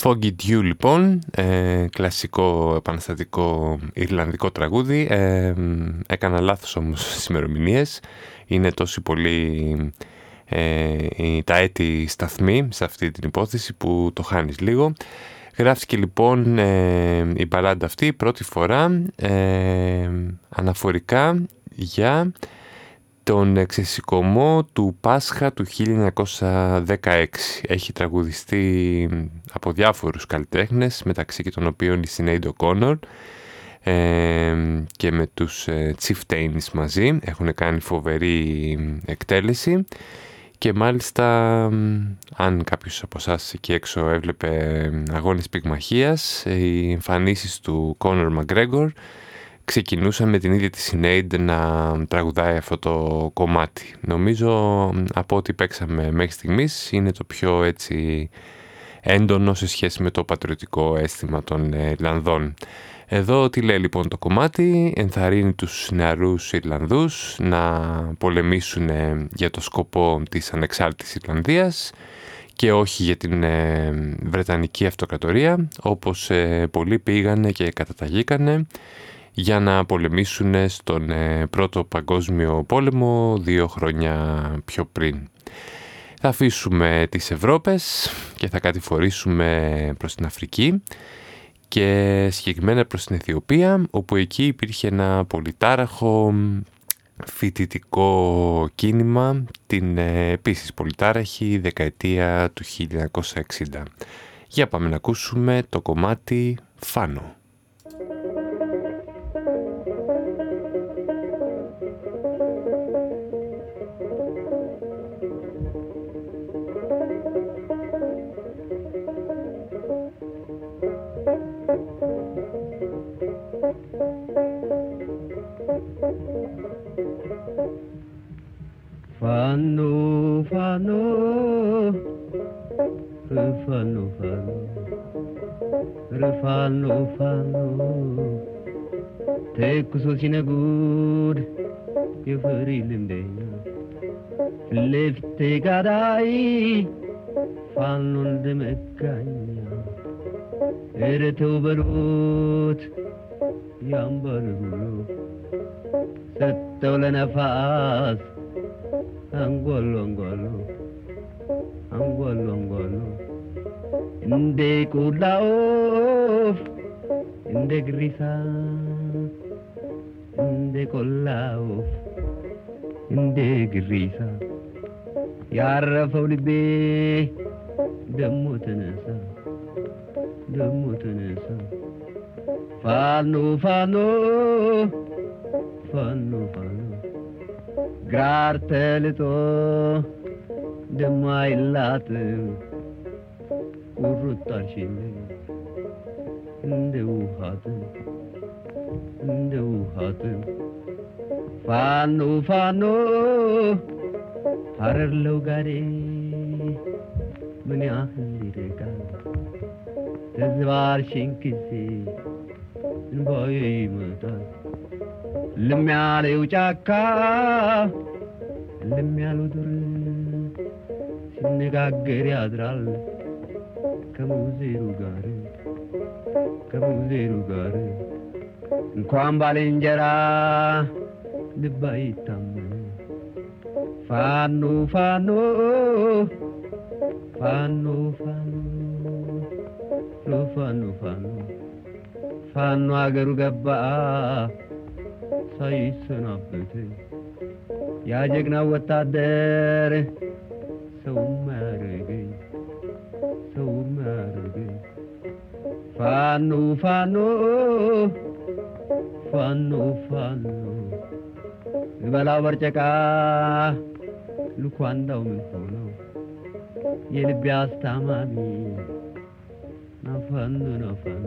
Foggy Dew λοιπόν, ε, κλασικό επαναστατικό Ιρλανδικό τραγούδι. Ε, έκανα λάθος όμως στις ημερομηνίες. Είναι τόσο πολύ ε, τα έτη σταθμή σε αυτή την υπόθεση που το χάνεις λίγο. Γράφτηκε λοιπόν ε, η μπαλάντα αυτή πρώτη φορά ε, αναφορικά για τον εξεσηκωμό του Πάσχα του 1916. Έχει τραγουδιστεί από διάφορους καλλιτέχνες, μεταξύ και των οποίων η Σινέιντο Κόνορ και με τους ε, Chieftains μαζί. Έχουν κάνει φοβερή εκτέλεση και μάλιστα αν κάποιος από εσάς εκεί έξω έβλεπε αγώνες πυγμαχίας, οι εμφανίσεις του Κόνορ Μαγκρέγκορ ξεκινούσαν με την ίδια της Σινέιντ να τραγουδάει αυτό το κομμάτι. Νομίζω από ό,τι παίξαμε μέχρι στιγμής είναι το πιο έτσι έντονο σε σχέση με το πατριωτικό αίσθημα των Ιρλανδών. Εδώ τι λέει λοιπόν το κομμάτι, ενθαρρύνει τους νεαρούς Ιρλανδούς να πολεμήσουν για το σκοπό της ανεξάρτητης Ιρλανδίας και όχι για την ε, Βρετανική Αυτοκρατορία, όπως ε, πολλοί πήγανε και καταταγήκανε για να πολεμήσουν στον ε, Πρώτο Παγκόσμιο Πόλεμο δύο χρόνια πιο πριν. Θα αφήσουμε τις Ευρώπες και θα κατηφορήσουμε προς την Αφρική και συγκεκριμένα προς την Αιθιοπία όπου εκεί υπήρχε ένα πολυτάραχο φοιτητικό κίνημα την ε, επίσης πολυτάραχη δεκαετία του 1960. Για πάμε να ακούσουμε το κομμάτι «Φάνο». Fanno, fanno, fanno, fanno, fanno, fanno, teekuso ሲነጉድ የፍሪ ልምደኛ ፊትለፊቴ ጋዳይ ፋኖ እንደመጋኛ ኧረ ተው በሉት ያምባል ብሎ ሰጠው ለነፋስ አንጓሉ አንጓሉ አንጓሉ አንጓሉ እንደ ቆላ ወፍ እንደ ግሪሳ እንደ ቆላ ወፍ እንደ ግሪሳ ያረፈው ልቤ ደሞ ተነሳ ደሞ ተነሳ ፋኖ ፋኖ ፋኖ ፋኖ ግራር ተልጦ ደሞ አይላትም ቁርጣሽን እንደ ውሃትም እንደ ውሃትም ፋኖ ፋኖ ሀረርለው ጋዴ ምን ያህል ይርቃል ተዝባርሽን ጊዜ እንባዬ ይመጣል ልም ያለው ጫካ ልም ያለው ዱር ሲነጋገር ያድራል። ከሙዜሩ ጋር ከሙዜሩ ጋር እንኳን ባልንጀራ ልብ አይታመን። ፋኖ ፋኖ ፋኖ ፋኖ ፋኖ ፋኖ ፋኖ አገሩ ገባ ሳይሰናበት ያ ወታደር ሰውም አያረገኝ ሰውም አያረገኝ ፋኖ ፋኖ ፋኖ ፋኖ። እበላው በርጨቃ ልኳንዳው ምን ሆነው የልቤ አስታማሚ ናፋኖ ናፋኖ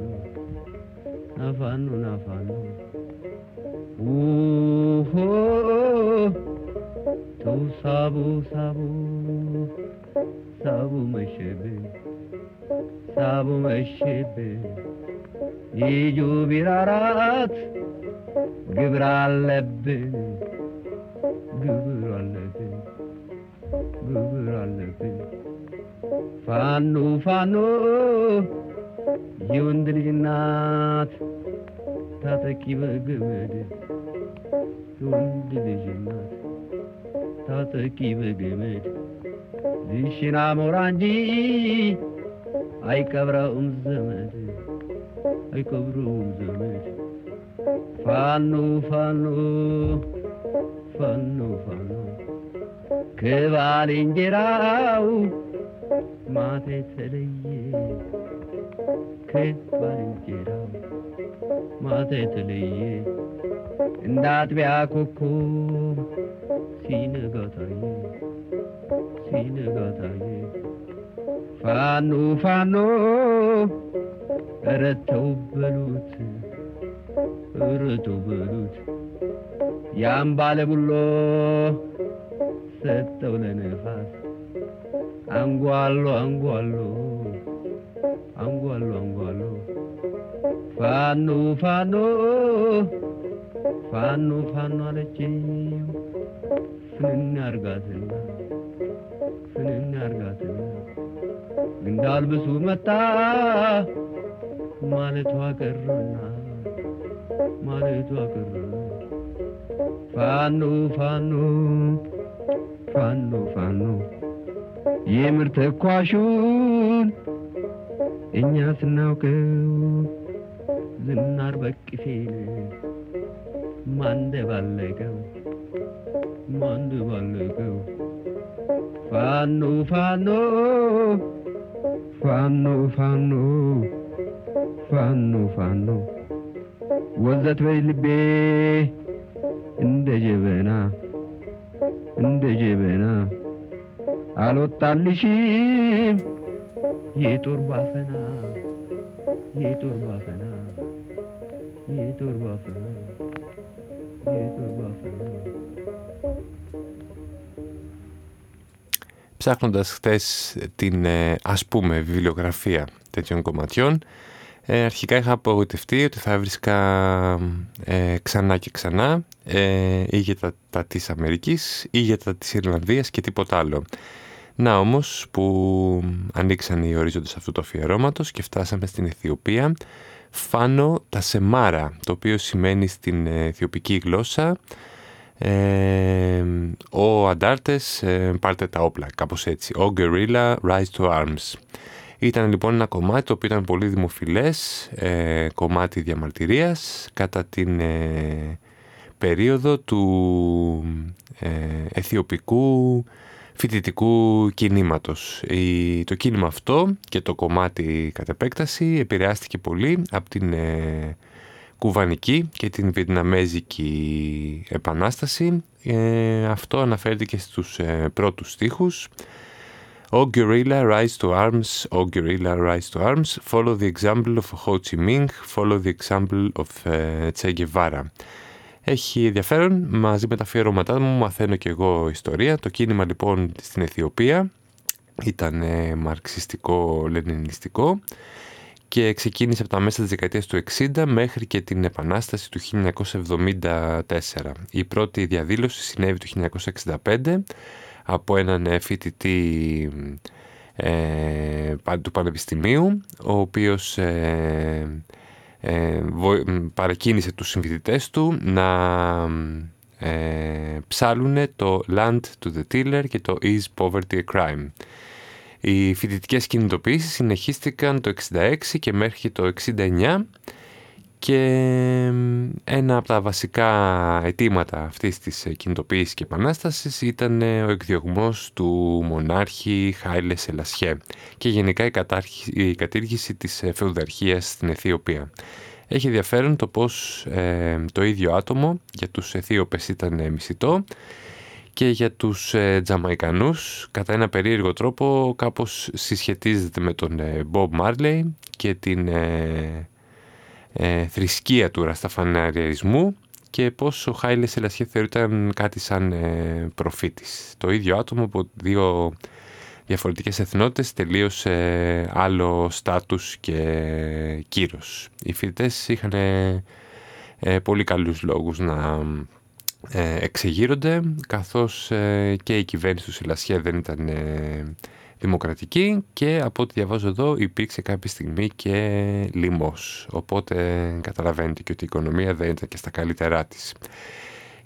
ናፋኖ ናፋኖ Tu sabu sabu sabu meşebe sabu meşebe Yicu bir arat gübür alebe gübür alebe gübür alebe Fanu fanu yundrinat ልጅ እናት ታጠቂ በገመድ የወንድ ልጅ እናት ታጠቂ በገመድ ዝሽና ሞራ እንጂ አይቀብረውም ዘመድ አይቀብረውም ዘመድ ፋኖ ፋኖ ፋኖ ፋኖ ከባልንጀራው ማታ የተለየ ከባልንጀራው ማታ የተለየ እንደ አጥቢያ ኮከብ ሲነጋ ታየ ሲነጋ ታየ ፋኖ ፋኖ ኧረ ተው በሉት ኧረ ተው በሉት። ያን ባለ ቡሎ ሰጠው ለነፋስ። አንጓሎ አንጓሎ አንጓሎ አንጓሎ ፋኖ ፋኖ ፋኖ ፋኖ አለችው ፍንን አርጋትና ፍንን አርጋትና እንዳልብሱ መጣ ማለቷ ቀረና ማለቷ ቀረና ፋኖ ፋኖ ፋኖ ፋኖ የምር ተኳሹን እኛ ስናውቀው ዝናር በቅፌን። ማንደባለቀው ማንደባለቀው ፋኖ ፋኖ ፋኖ ፋኖ ፋኖ ፋኖ። ወዘት በይ ልቤ እንደ ጀበና እንደ ጀበና። አልወጣልሽም የጦር ባፈና የጦር ባፈና Ψάχνοντας dur την ε, ας πούμε βιβλιογραφία τέτοιων κομματιών ε, αρχικά είχα απογοητευτεί ότι θα βρίσκα ε, ξανά και ξανά ε, ή για τα, τα της Αμερικής ή για τα της Ιρλανδίας και τίποτα άλλο. Να όμως που ανοίξαν οι ορίζοντες αυτού του αφιερώματος και φτάσαμε στην Αιθιοπία Φάνο τα Σεμάρα, το οποίο σημαίνει στην αιθιοπική γλώσσα ε, ο αντάρτες ε, πάρτε τα όπλα, κάπως έτσι. Ο Guerrilla Rise to Arms. Ήταν λοιπόν ένα κομμάτι το οποίο ήταν πολύ δημοφιλές, ε, κομμάτι διαμαρτυρίας κατά την ε, περίοδο του ε, αιθιοπικού φοιτητικού κινήματος. Η, το κίνημα αυτό και το κομμάτι κατ' επέκταση επηρεάστηκε πολύ από την ε, κουβανική και την βιετναμέζικη επανάσταση. Ε, αυτό αναφέρθηκε στους ε, πρώτους στίχους. O guerrilla, rise to arms, O guerrilla, rise to arms, follow the example of Ho Chi Minh, follow the example of uh, Che Guevara. Έχει ενδιαφέρον, μαζί με τα αφιερώματά μου μαθαίνω και εγώ ιστορία. Το κίνημα λοιπόν στην Αιθιοπία ήταν ε, μαρξιστικό, λενινιστικό και ξεκίνησε από τα μέσα της δεκαετίας του 60 μέχρι και την Επανάσταση του 1974. Η πρώτη διαδήλωση συνέβη το 1965 από έναν φοιτητή ε, του Πανεπιστημίου, ο οποίος ε, ε, παρακίνησε τους συμφοιτητές του να ε, ψάλουν το Land to the Tiller και το Is Poverty a Crime. Οι φοιτητικές κινητοποιήσεις συνεχίστηκαν το 66 και μέχρι το 69 και ένα από τα βασικά αιτήματα αυτής της κινητοποίησης και επανάστασης ήταν ο εκδιωγμός του μονάρχη Χάιλε Σελασιέ και γενικά η, η κατήργηση της φεουδαρχίας στην Αιθιοπία. Έχει ενδιαφέρον το πως ε, το ίδιο άτομο για τους Αιθίωπες ήταν μισητό και για τους ε, Τζαμαϊκανούς κατά ένα περίεργο τρόπο κάπως συσχετίζεται με τον ε, Bob Marley και την ε, ε, θρησκεία του ρασταφαναριαρισμού και πως ο Χάιλε Σελασιέ θεωρείται κάτι σαν ε, προφήτης. Το ίδιο άτομο από δύο διαφορετικές εθνότητες τελείως ε, άλλο στάτους και κύρος. Οι φοιτητές είχαν πολύ καλούς λόγους να ε, εξεγείρονται καθώς ε, και η κυβέρνηση του Σιλασιέ δεν ήταν ε, δημοκρατική και από ό,τι διαβάζω εδώ υπήρξε κάποια στιγμή και λοιμός. Οπότε καταλαβαίνετε και ότι η οικονομία δεν ήταν και στα καλύτερά της.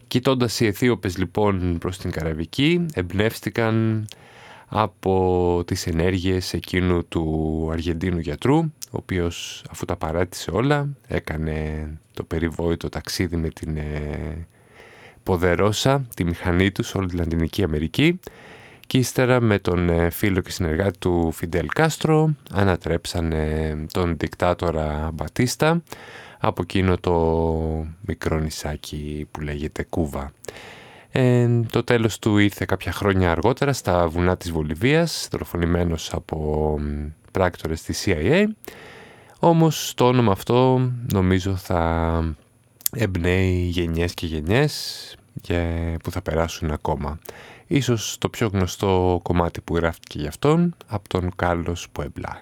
Κοιτώντας οι Αιθίωπες λοιπόν προς την Καραβική εμπνεύστηκαν από τις ενέργειες εκείνου του Αργεντίνου γιατρού ο οποίος αφού τα παράτησε όλα έκανε το περιβόητο ταξίδι με την ε, ποδερόσα, τη μηχανή τους σε όλη την Λατινική Αμερική και ύστερα με τον ε, φίλο και συνεργάτη του Φιντέλ Κάστρο ανατρέψανε τον δικτάτορα Μπατίστα από εκείνο το μικρό νησάκι που λέγεται Κούβα. Ε, το τέλος του ήρθε κάποια χρόνια αργότερα στα βουνά της Βολιβίας, δολοφονημένος από πράκτορες της CIA. Όμως το όνομα αυτό νομίζω θα εμπνέει γενιές και γενιές που θα περάσουν ακόμα. Ίσως το πιο γνωστό κομμάτι που γράφτηκε για αυτόν από τον Κάλλος Πουεμπλά.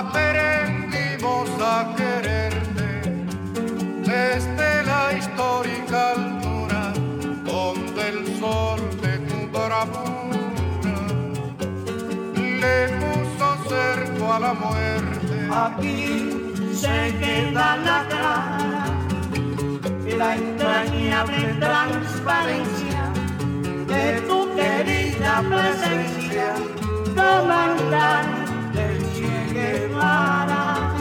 Aprendimos a quererte desde la histórica altura donde el sol a la muerte. Aquí se queda la cara y la entrañable transparencia de tu querida presencia, comandante Che Guevara.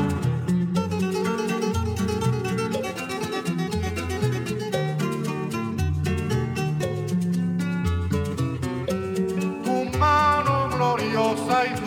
tu mano gloriosa y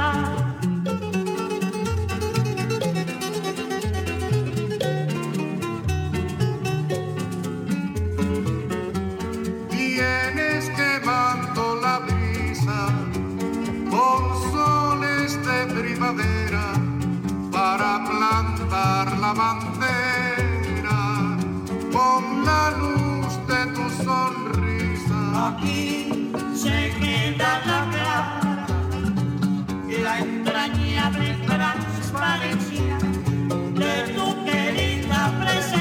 Para plantar la bandera. Con la luz de tu sonrisa. Aquí se queda la clara y la entrañable transparencia de tu querida presencia,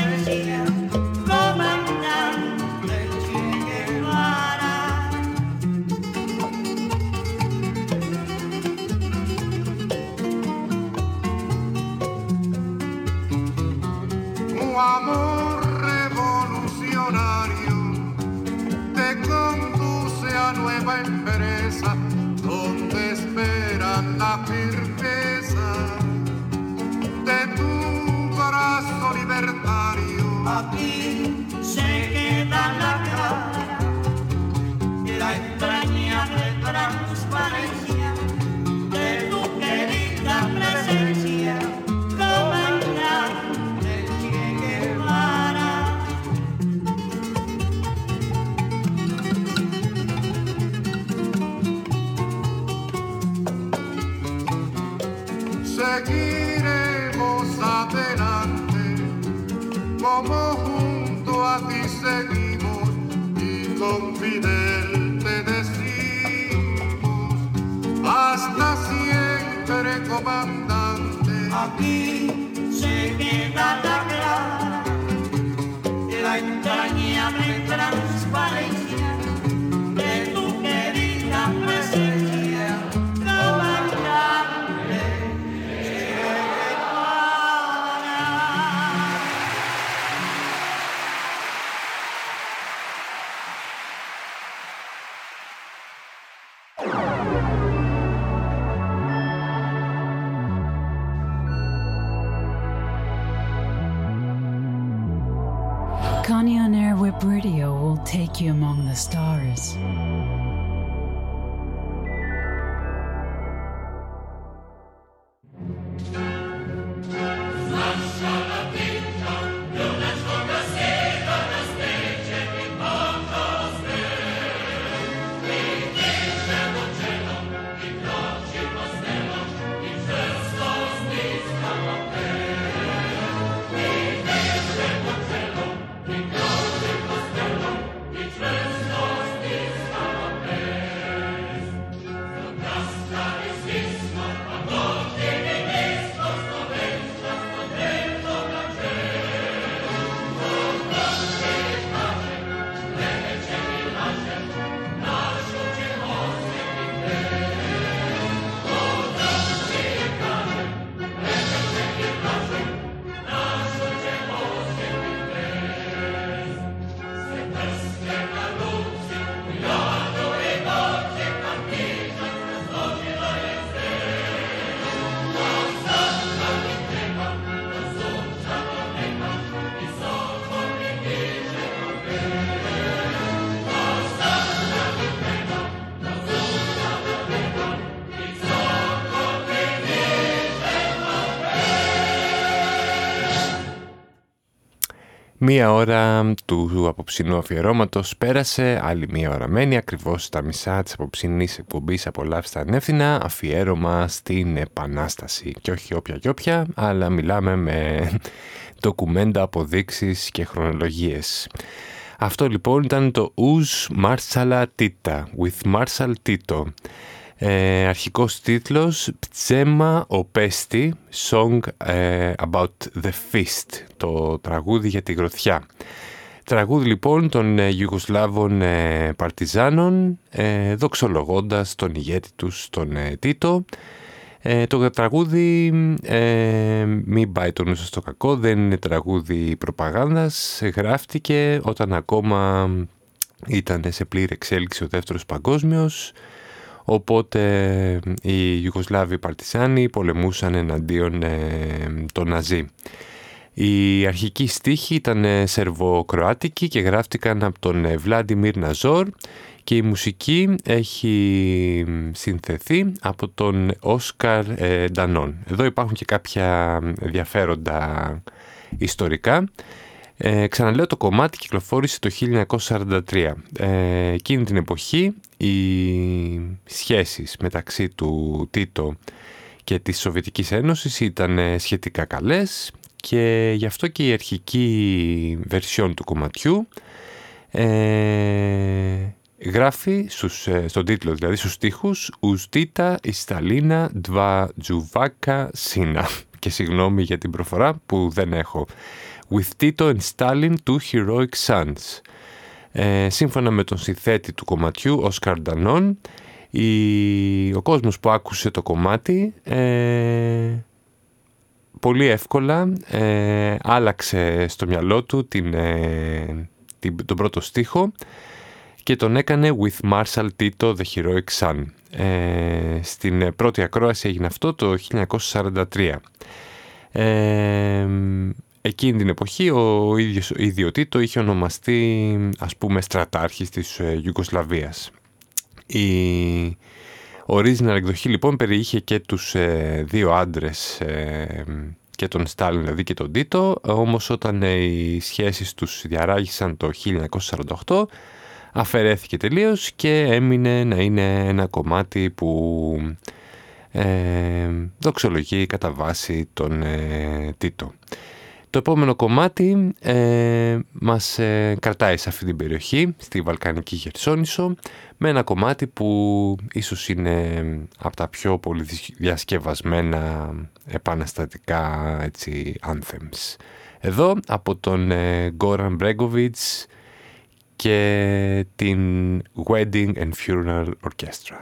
darle va entereza, donde esperan la firmeza de tu corazón libertario. A siempre comandante. Aquí se queda la clara la entrañable transparencia the stars. Μία ώρα του απόψινού αφιερώματος πέρασε, άλλη μία ώρα μένει, ακριβώς στα μισά της απόψινής εκπομπής απολαύστα ανεύθυνα, αφιέρωμα στην Επανάσταση. Και όχι όποια και όποια, αλλά μιλάμε με ντοκουμέντα, αποδείξεις και χρονολογίες. Αυτό λοιπόν ήταν το Uz Marsala Tita, with Marshall Tito. Ε, αρχικός τίτλος «Ψέμα Οπέστη, Song ε, About the Fist», το τραγούδι για τη γροθιά. Τραγούδι λοιπόν των ε, Ιουγκοσλάβων ε, Παρτιζάνων, ε, δοξολογώντας τον ηγέτη τους, τον ε, Τίτο. το τραγούδι, μην πάει το νου στο κακό, δεν είναι τραγούδι προπαγάνδας, γράφτηκε όταν ακόμα ήταν σε πλήρη εξέλιξη ο Δεύτερος Παγκόσμιος, Οπότε οι Ιουγκοσλάβοι Παρτισάνοι πολεμούσαν εναντίον ε, των Ναζί. Οι αρχικοί στίχοι ήταν ε, σερβοκροάτικοι και γράφτηκαν από τον ε, Βλάντιμιρ Ναζόρ και η μουσική έχει συνθεθεί από τον Όσκαρ Ντανόν. Εδώ υπάρχουν και κάποια ενδιαφέροντα ιστορικά. Ε, ξαναλέω το κομμάτι κυκλοφόρησε το 1943. Ε, εκείνη την εποχή οι σχέσεις μεταξύ του Τίτο και της Σοβιετικής Ένωσης ήταν ε, σχετικά καλές και γι' αυτό και η αρχική βερσιόν του κομματιού ε, γράφει στους, ε, στον τίτλο, δηλαδή στους στίχους «Ουστίτα Ισταλίνα Ντβα Τζουβάκα Σίνα» <laughs> και συγγνώμη για την προφορά που δεν έχω with Tito and Stalin, two heroic sons. Ε, σύμφωνα με τον συνθέτη του κομματιού, Oscar Danon, η, ο κόσμος που άκουσε το κομμάτι ε, πολύ εύκολα ε, άλλαξε στο μυαλό του την, ε, την, τον πρώτο στίχο και τον έκανε with Marshall Tito The Heroic Son. Ε, στην πρώτη ακρόαση έγινε αυτό το 1943. Ε, Εκείνη την εποχή ο ίδιος ο ιδιωτήτο είχε ονομαστεί ας πούμε στρατάρχης της ε, Ιουγκοσλαβίας. Η original εκδοχή λοιπόν περιείχε και τους ε, δύο άντρες ε, και τον Στάλιν δηλαδή και τον Τίτο όμως όταν οι σχέσεις τους διαράγησαν το 1948 αφαιρέθηκε τελείως και έμεινε να είναι ένα κομμάτι που δοξολογεί κατά βάση τον Τίτο. Το επόμενο κομμάτι ε, μας ε, κρατάει σε αυτή την περιοχή, στη Βαλκανική Χερσόνησο, με ένα κομμάτι που ίσως είναι από τα πιο πολύ διασκευασμένα επαναστατικά έτσι, anthems. Εδώ από τον ε, Goran Bregovic και την Wedding and Funeral Orchestra.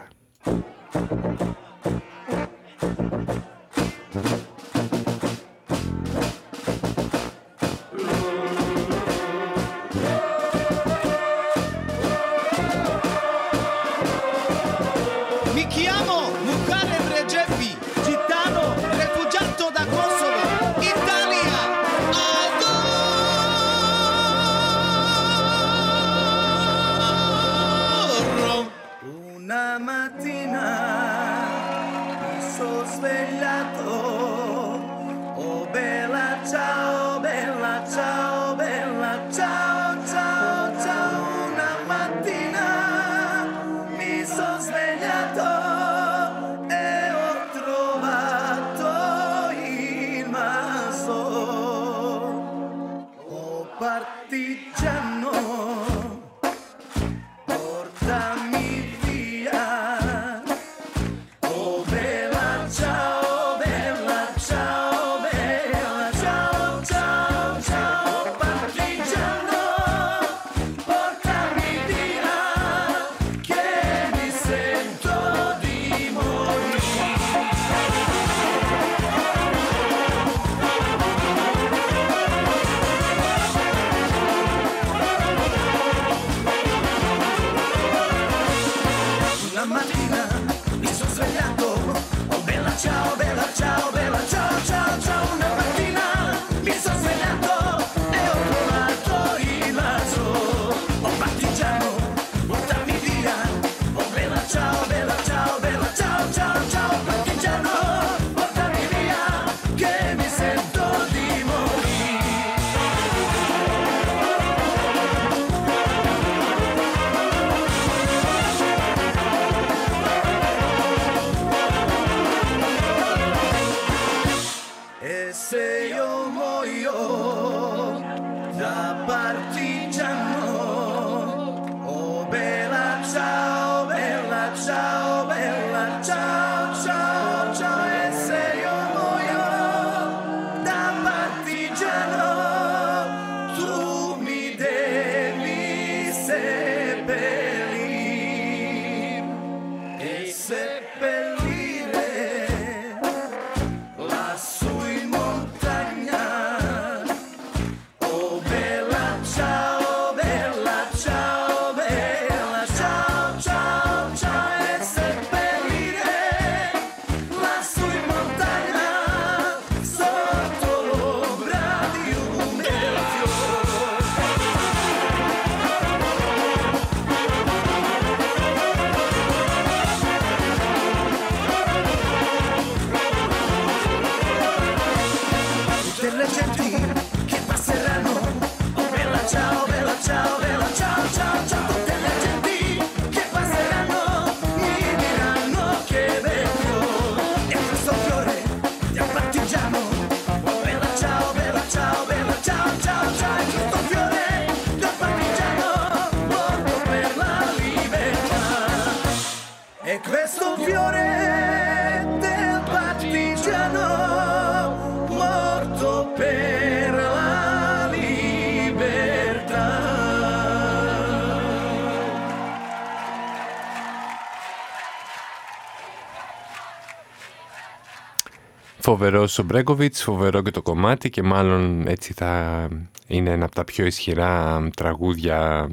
Φοβερός ο Μπρέκοβιτς, φοβερό και το κομμάτι και μάλλον έτσι θα είναι ένα από τα πιο ισχυρά τραγούδια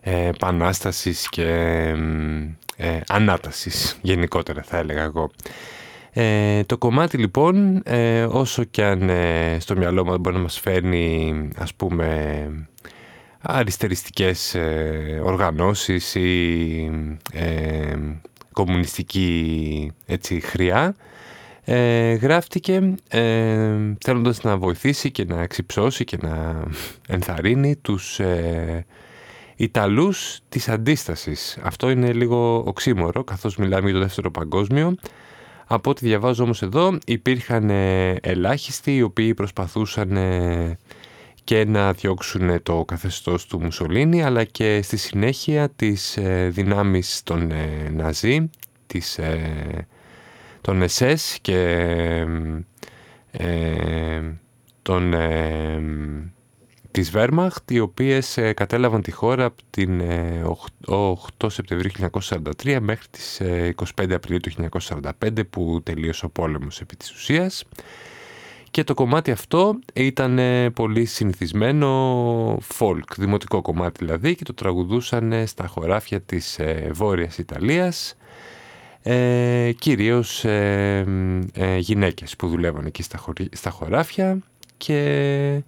ε, επανάστασης και ε, ανάτασης γενικότερα θα έλεγα εγώ. Ε, το κομμάτι λοιπόν ε, όσο και αν ε, στο μυαλό μας μπορεί να μας φέρνει ας πούμε αριστεριστικές οργανώσεις ή κομμουνιστική έτσι, χρειά γράφτηκε θέλοντας να βοηθήσει και να εξυψώσει και να ενθαρρύνει τους Ιταλούς της αντίστασης. Αυτό είναι λίγο οξύμορο καθώς μιλάμε για το δεύτερο παγκόσμιο από ό,τι διαβάζω όμως εδώ υπήρχαν ε, ελάχιστοι οι οποίοι προσπαθούσαν ε, και να διώξουν το καθεστώς του Μουσολίνη αλλά και στη συνέχεια τις ε, δυνάμεις των Ναζί, τις, των ΕΣΕΣ και των της Βέρμαχτ, οι οποίες ε, κατέλαβαν τη χώρα από την 8 ε, Σεπτεμβρίου 1943 μέχρι τις 25 ε, Απριλίου του 1945 που τελείωσε ο πόλεμος επί της ουσίας. Και το κομμάτι αυτό ήταν πολύ συνηθισμένο folk, δημοτικό κομμάτι δηλαδή και το τραγουδούσαν στα χωράφια της Βόρειας Ιταλίας ε, κυρίως ε, γυναίκες που δουλεύαν εκεί στα, στα χωράφια και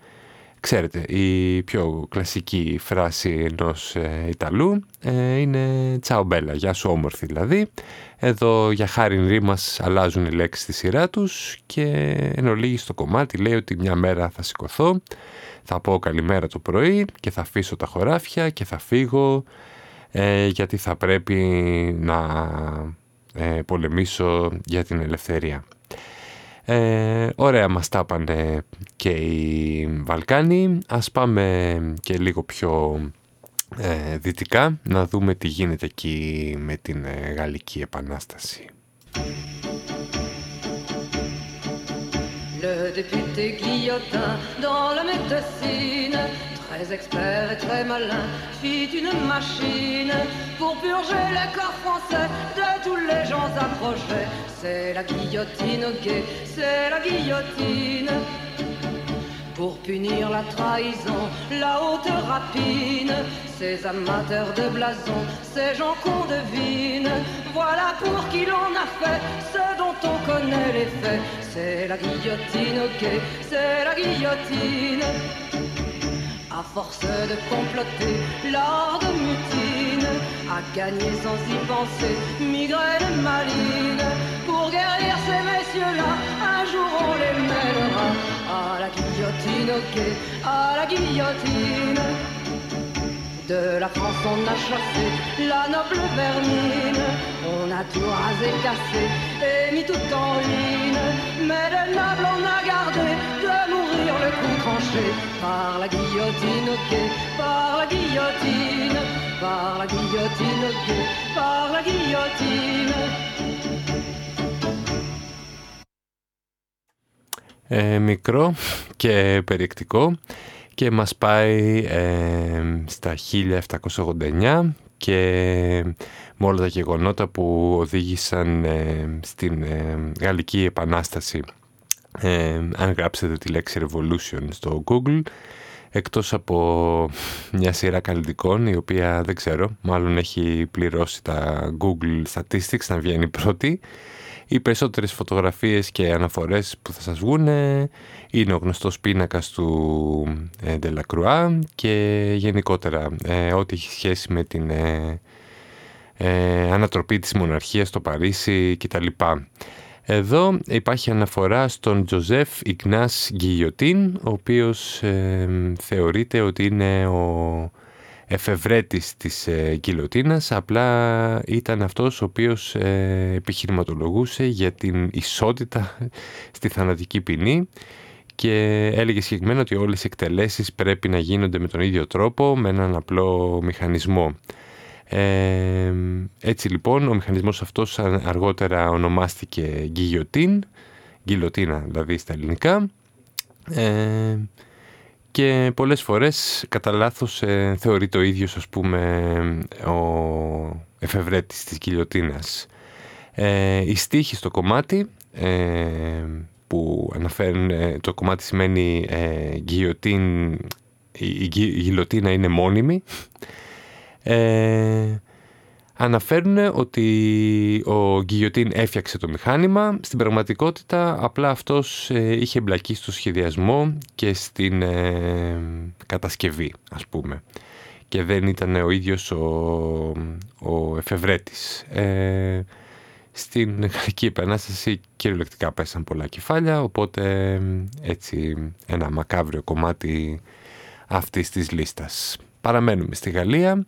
Ξέρετε, η πιο κλασική φράση ενός ε, Ιταλού ε, είναι «Τσάο μπέλα», «Γεια σου όμορφη» δηλαδή. Εδώ για χάρη ρήμας αλλάζουν οι λέξεις στη σειρά τους και εν ολίγης στο κομμάτι λέει ότι μια μέρα θα σηκωθώ, θα πω καλημέρα το πρωί και θα αφήσω τα χωράφια και θα φύγω ε, γιατί θα πρέπει να πολεμήσω για την ελευθερία. Ε, ωραία μας τα πάνε και οι Βαλκάνοι. Ας πάμε και λίγο πιο ε, δυτικά να δούμε τι γίνεται εκεί με την ε, Γαλλική Επανάσταση. Le député Guillotin dans la médecine très expert et très malin, fit une machine pour purger les corps français de tous les gens approchés. C'est la guillotine guet, c'est la guillotine. Pour punir la trahison, la haute rapine, ces amateurs de blason, ces gens qu'on devine, voilà pour qui l'on a fait ce dont on connaît les faits. C'est la guillotine guet, c'est la guillotine. À force de comploter lors de mutine, à gagner sans y penser, migraine maline. Pour guérir ces messieurs-là, un jour on les mènera à la guillotine, ok, à la guillotine. De la France on a chassé la noble vermine, on a tout rasé, cassé et mis tout en ligne. Mais le noble on a gardé coup tranché par la guillotine, ok, par la guillotine, par la guillotine, ok, par la guillotine. Ε, μικρό και περιεκτικό και μας πάει στα 1789 και με όλα τα γεγονότα που οδήγησαν στην Γαλλική Επανάσταση. Αν γράψετε τη λέξη Revolution στο Google, εκτός από μια σειρά καλλιτικών η οποία δεν ξέρω, μάλλον έχει πληρώσει τα Google Statistics να βγαίνει πρώτη, οι περισσότερες φωτογραφίες και αναφορές που θα σας βγουν είναι ο γνωστός πίνακας του Ντελακρουά και γενικότερα ε, ό,τι έχει σχέση με την ε, ε, ανατροπή της μοναρχίας στο Παρίσι κτλ. Εδώ υπάρχει αναφορά στον Τζοζέφ Ιγνάς Γκυγιωτίν, ο οποίος θεωρείται ότι είναι ο εφευρέτης της ε, απλά ήταν αυτός ο οποίος ε, επιχειρηματολογούσε για την ισότητα στη θανατική ποινή και έλεγε συγκεκριμένα ότι όλες οι εκτελέσεις πρέπει να γίνονται με τον ίδιο τρόπο, με έναν απλό μηχανισμό. Ε, έτσι λοιπόν ο μηχανισμός αυτός αργότερα ονομάστηκε γκυλιοτίν, γκυλοτίνα δηλαδή στα ελληνικά, ε, και πολλές φορές κατά λάθος ε, θεωρεί το ίδιος ας πούμε ο εφευρέτης της κοιλιοτίνας. Ε, η στίχη στο κομμάτι ε, που αναφέρουν το κομμάτι σημαίνει ε, γκυωτίν, η, γυλωτίνα είναι μόνιμη ε, αναφέρουν ότι ο Γκυγιωτίν έφτιαξε το μηχάνημα. Στην πραγματικότητα απλά αυτός ε, είχε μπλακεί στο σχεδιασμό και στην ε, κατασκευή ας πούμε και δεν ήταν ο ίδιος ο, ο εφευρέτης. Ε, στην Γαλλική Επανάσταση κυριολεκτικά πέσαν πολλά κεφάλια οπότε έτσι ένα μακάβριο κομμάτι αυτής της λίστας. Παραμένουμε στη Γαλλία.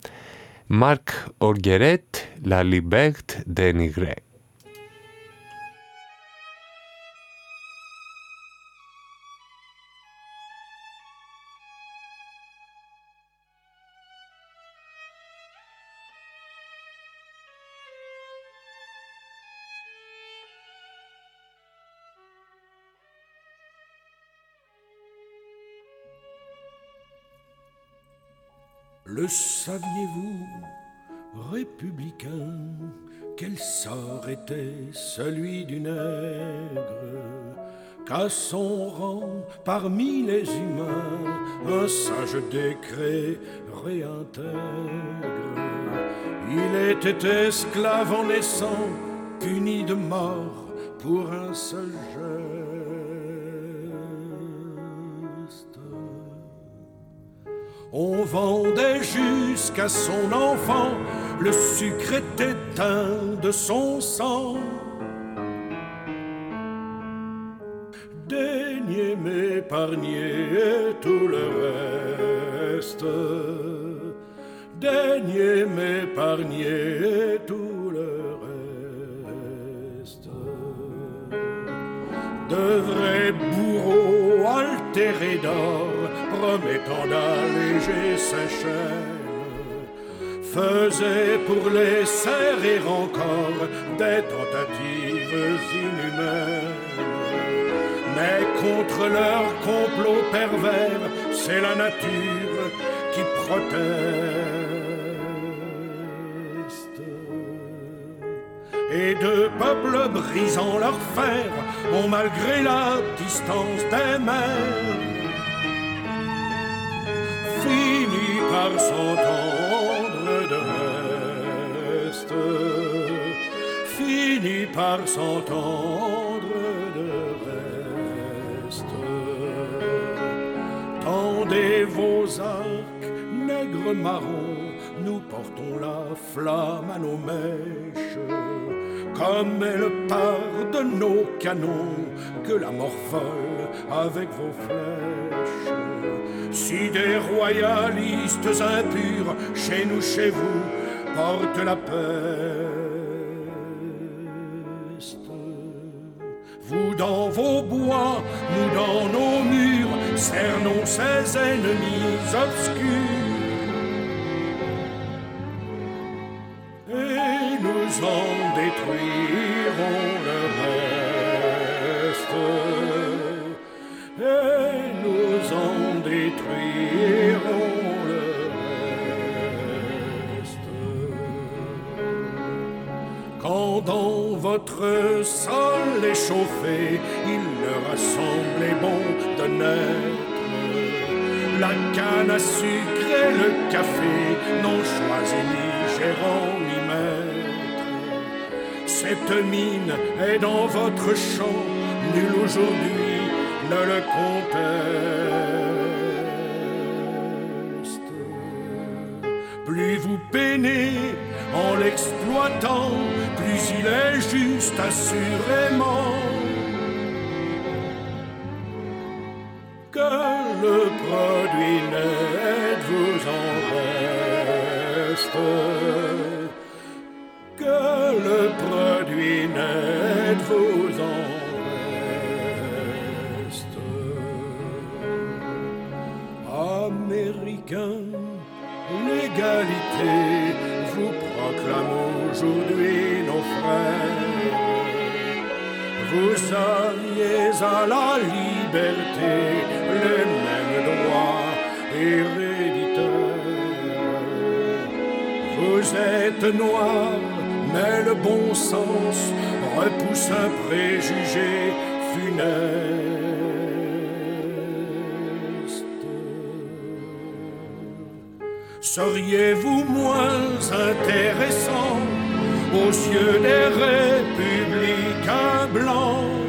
Marc Orgueret, La Liberté Le saviez-vous, républicain, quel sort était celui du nègre Qu'à son rang, parmi les humains, un sage décret réintègre? Il était esclave en naissant, puni de mort pour un seul jeu On vendait jusqu'à son enfant le sucre était teint de son sang. Daignez m'épargner tout le reste. Daignez m'épargner tout le reste. De vrais bourreaux altérés d'or promettant d'alléger sa chaîne, faisait pour les serrer encore des tentatives inhumaines. Mais contre leur complot pervers, c'est la nature qui proteste. Et deux peuples brisant leur fer ont malgré la distance des mers fini par s'entendre de reste, fini par s'entendre de reste. Tendez vos arcs, nègres marrons, nous portons la flamme à nos mèches, comme elle part de nos canons, que la mort vole avec vos flèches. Si des royalistes impurs, chez nous, chez vous, portent la peste, vous dans vos bois, nous dans nos murs, cernons ces ennemis obscurs. Et nous en détruirons dans votre sol échauffé, il leur a semblé bon de naître, la canne à sucre et le café n'ont choisi ni gérant ni maître. Cette mine est dans votre champ, nul aujourd'hui ne le conteste. Plus vous peinez en l'exploitant, plus il est juste assurément que le produit net vous en reste. Aujourd'hui nos frères. Vous aviez à la liberté les mêmes droits héréditaires. Vous êtes noirs, mais le bon sens repousse un préjugé funeste. Seriez-vous moins intéressant aux yeux des républicains blancs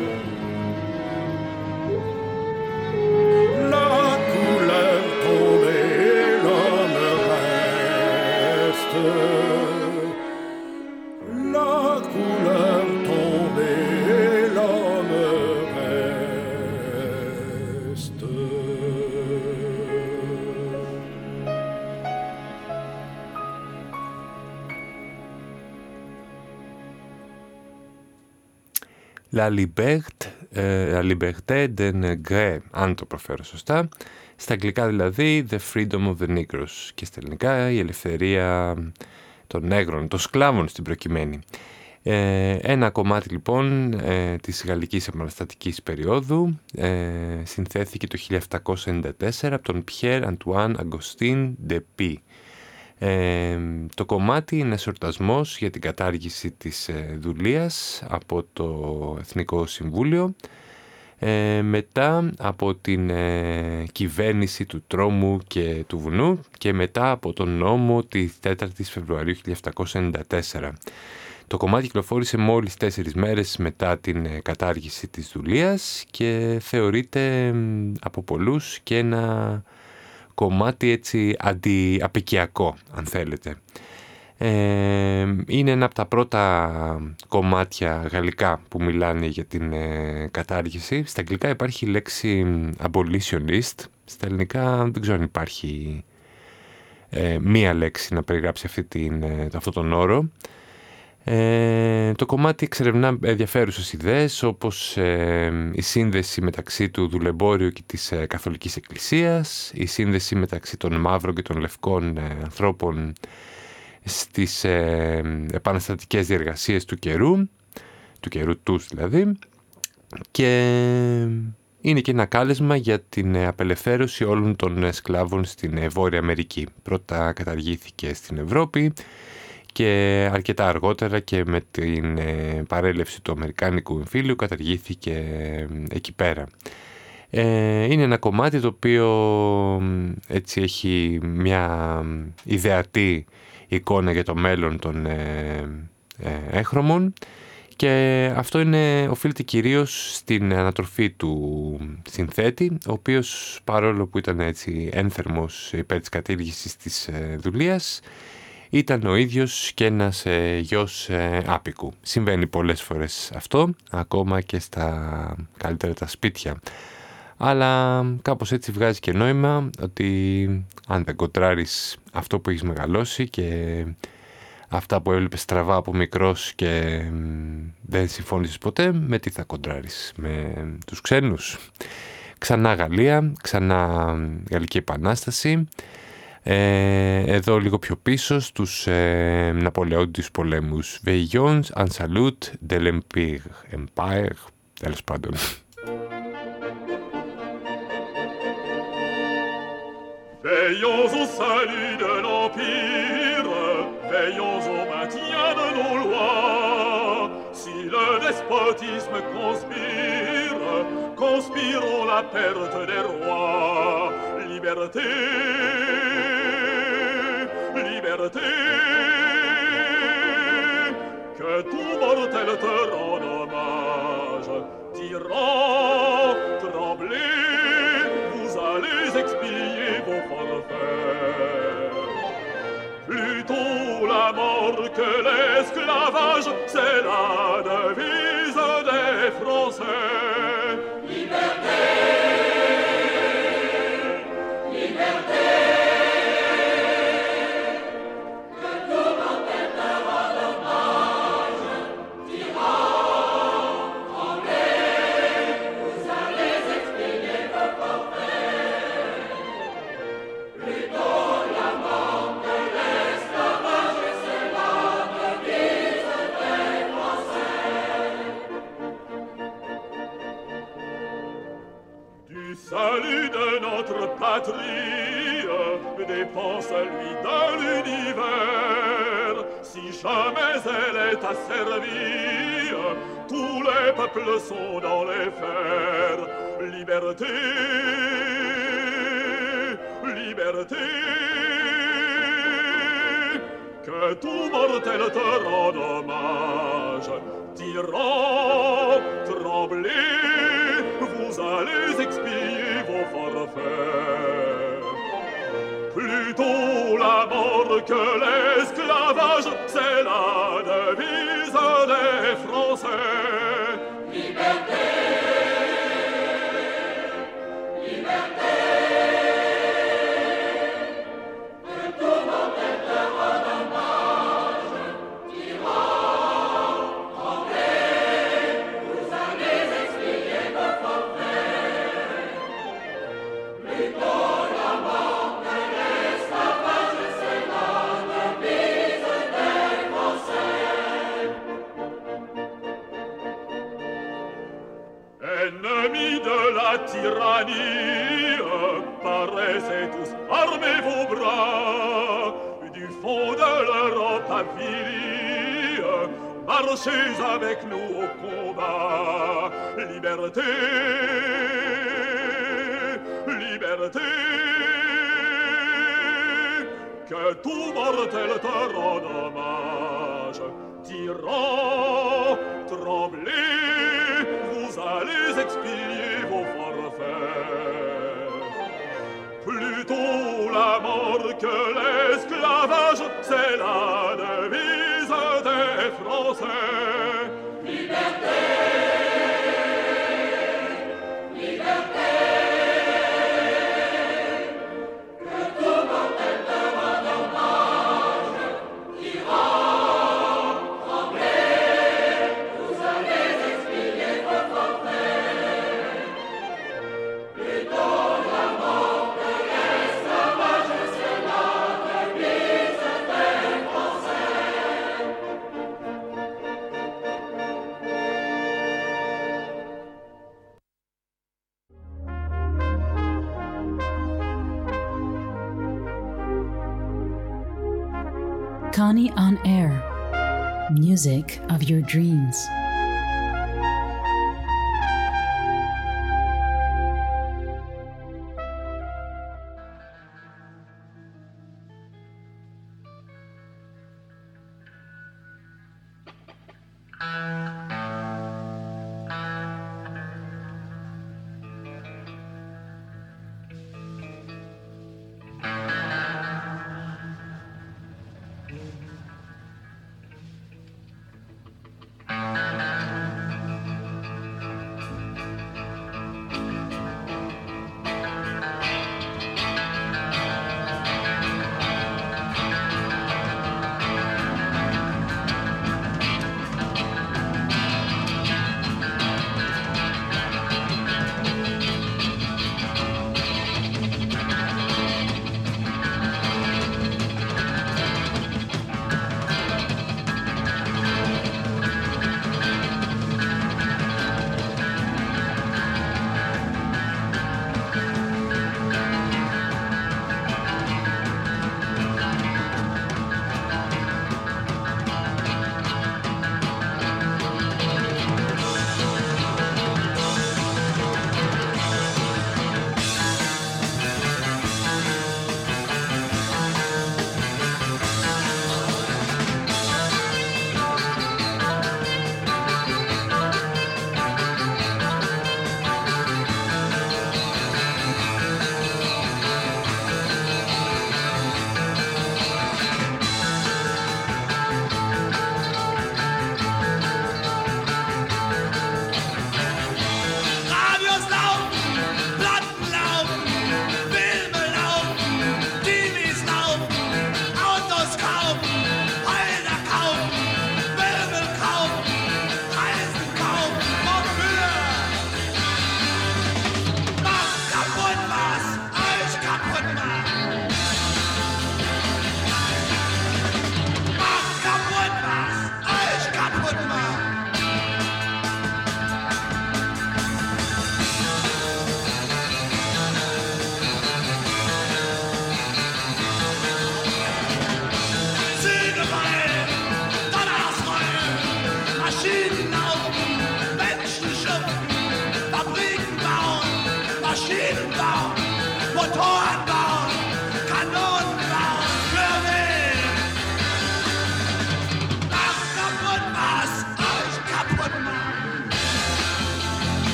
La Liberté, ε, La Liberté d'un Gré, αν το προφέρω σωστά. Στα αγγλικά δηλαδή The Freedom of the Negroes και στα ελληνικά η ελευθερία των νέγρων, των σκλάβων στην προκειμένη. Ε, ένα κομμάτι λοιπόν ε, της γαλλικής επαναστατικής περίοδου ε, συνθέθηκε το 1794 από τον Pierre Antoine Agustin de Py. Ε, το κομμάτι είναι εορτασμός για την κατάργηση της ε, δουλείας από το Εθνικό Συμβούλιο ε, μετά από την ε, κυβέρνηση του τρόμου και του βουνού και μετά από τον νόμο της 4ης Φεβρουαρίου 1794. Το κομμάτι κυκλοφόρησε μόλις τέσσερις μέρες μετά την ε, κατάργηση της δουλείας και θεωρείται μ, από πολλούς και ένα κομμάτι έτσι αντιαπικιακό αν θέλετε. Ε, είναι ένα από τα πρώτα κομμάτια γαλλικά που μιλάνε για την ε, κατάργηση. Στα αγγλικά υπάρχει η λέξη abolitionist. Στα ελληνικά δεν ξέρω αν υπάρχει ε, μία λέξη να περιγράψει αυτή την, ε, αυτόν τον όρο. Ε, το κομμάτι εξερευνά ενδιαφέρουσες ιδέες όπως ε, η σύνδεση μεταξύ του δουλεμπόριου και της ε, Καθολικής Εκκλησίας, η σύνδεση μεταξύ των μαύρων και των λευκών ε, ανθρώπων στις ε, επαναστατικές διεργασίες του καιρού, του καιρού τους δηλαδή, και είναι και ένα κάλεσμα για την απελευθέρωση όλων των σκλάβων στην Βόρεια Αμερική. Πρώτα καταργήθηκε στην Ευρώπη και αρκετά αργότερα και με την ε, παρέλευση του Αμερικάνικου εμφύλιου καταργήθηκε ε, εκεί πέρα. Ε, είναι ένα κομμάτι το οποίο έτσι έχει μια ιδεατή εικόνα για το μέλλον των έχρωμων και αυτό είναι, οφείλεται κυρίως στην ανατροφή του συνθέτη, ο οποίος παρόλο που ήταν έτσι ένθερμος υπέρ της κατήργησης της δουλείας, ήταν ο ίδιος και ένας ε, γιος ε, άπικου. Συμβαίνει πολλές φορές αυτό, ακόμα και στα καλύτερα τα σπίτια. Αλλά κάπως έτσι βγάζει και νόημα ότι αν δεν κοντράρεις αυτό που έχεις μεγαλώσει και αυτά που έβλεπες στραβά από μικρός και δεν συμφώνησες ποτέ, με τι θα κοντράρεις, με τους ξένους. Ξανά Γαλλία, ξανά Γαλλική Επανάσταση, ε, εδώ λίγο πιο πίσω στους ε, Ναπολεόντιους πολέμους Veillons en salut de l'Empire Empire, τέλος πάντων. Veillons au salut de l'Empire, veillons au maintien de nos lois. Si le despotisme conspire, conspirons la perte des rois. Liberté, Que te che te mortel terrò d'hommage tirant tremblé vous allez expier vos forfaits. Plutôt la mort que l'esclavage c'est la devise. Dépend celui de l'univers. Si jamais elle est asservie, tous les peuples sont dans les fers. Liberté, liberté, que tout mortel te rende hommage. Tyran, tremblez, vous allez expier vos forfaits. Plutôt la mort que l'esclavage, c'est la devise tyrannie, paraissez tous, armez vos bras, du fond de l'Europe avilie, marchez avec nous au combat. Liberté, liberté, que tout mortel te rende hommage. Tyran, tremblez, vous allez expier tout l'amour que l'esclavage, c'est la devise des Français. Music of your dreams.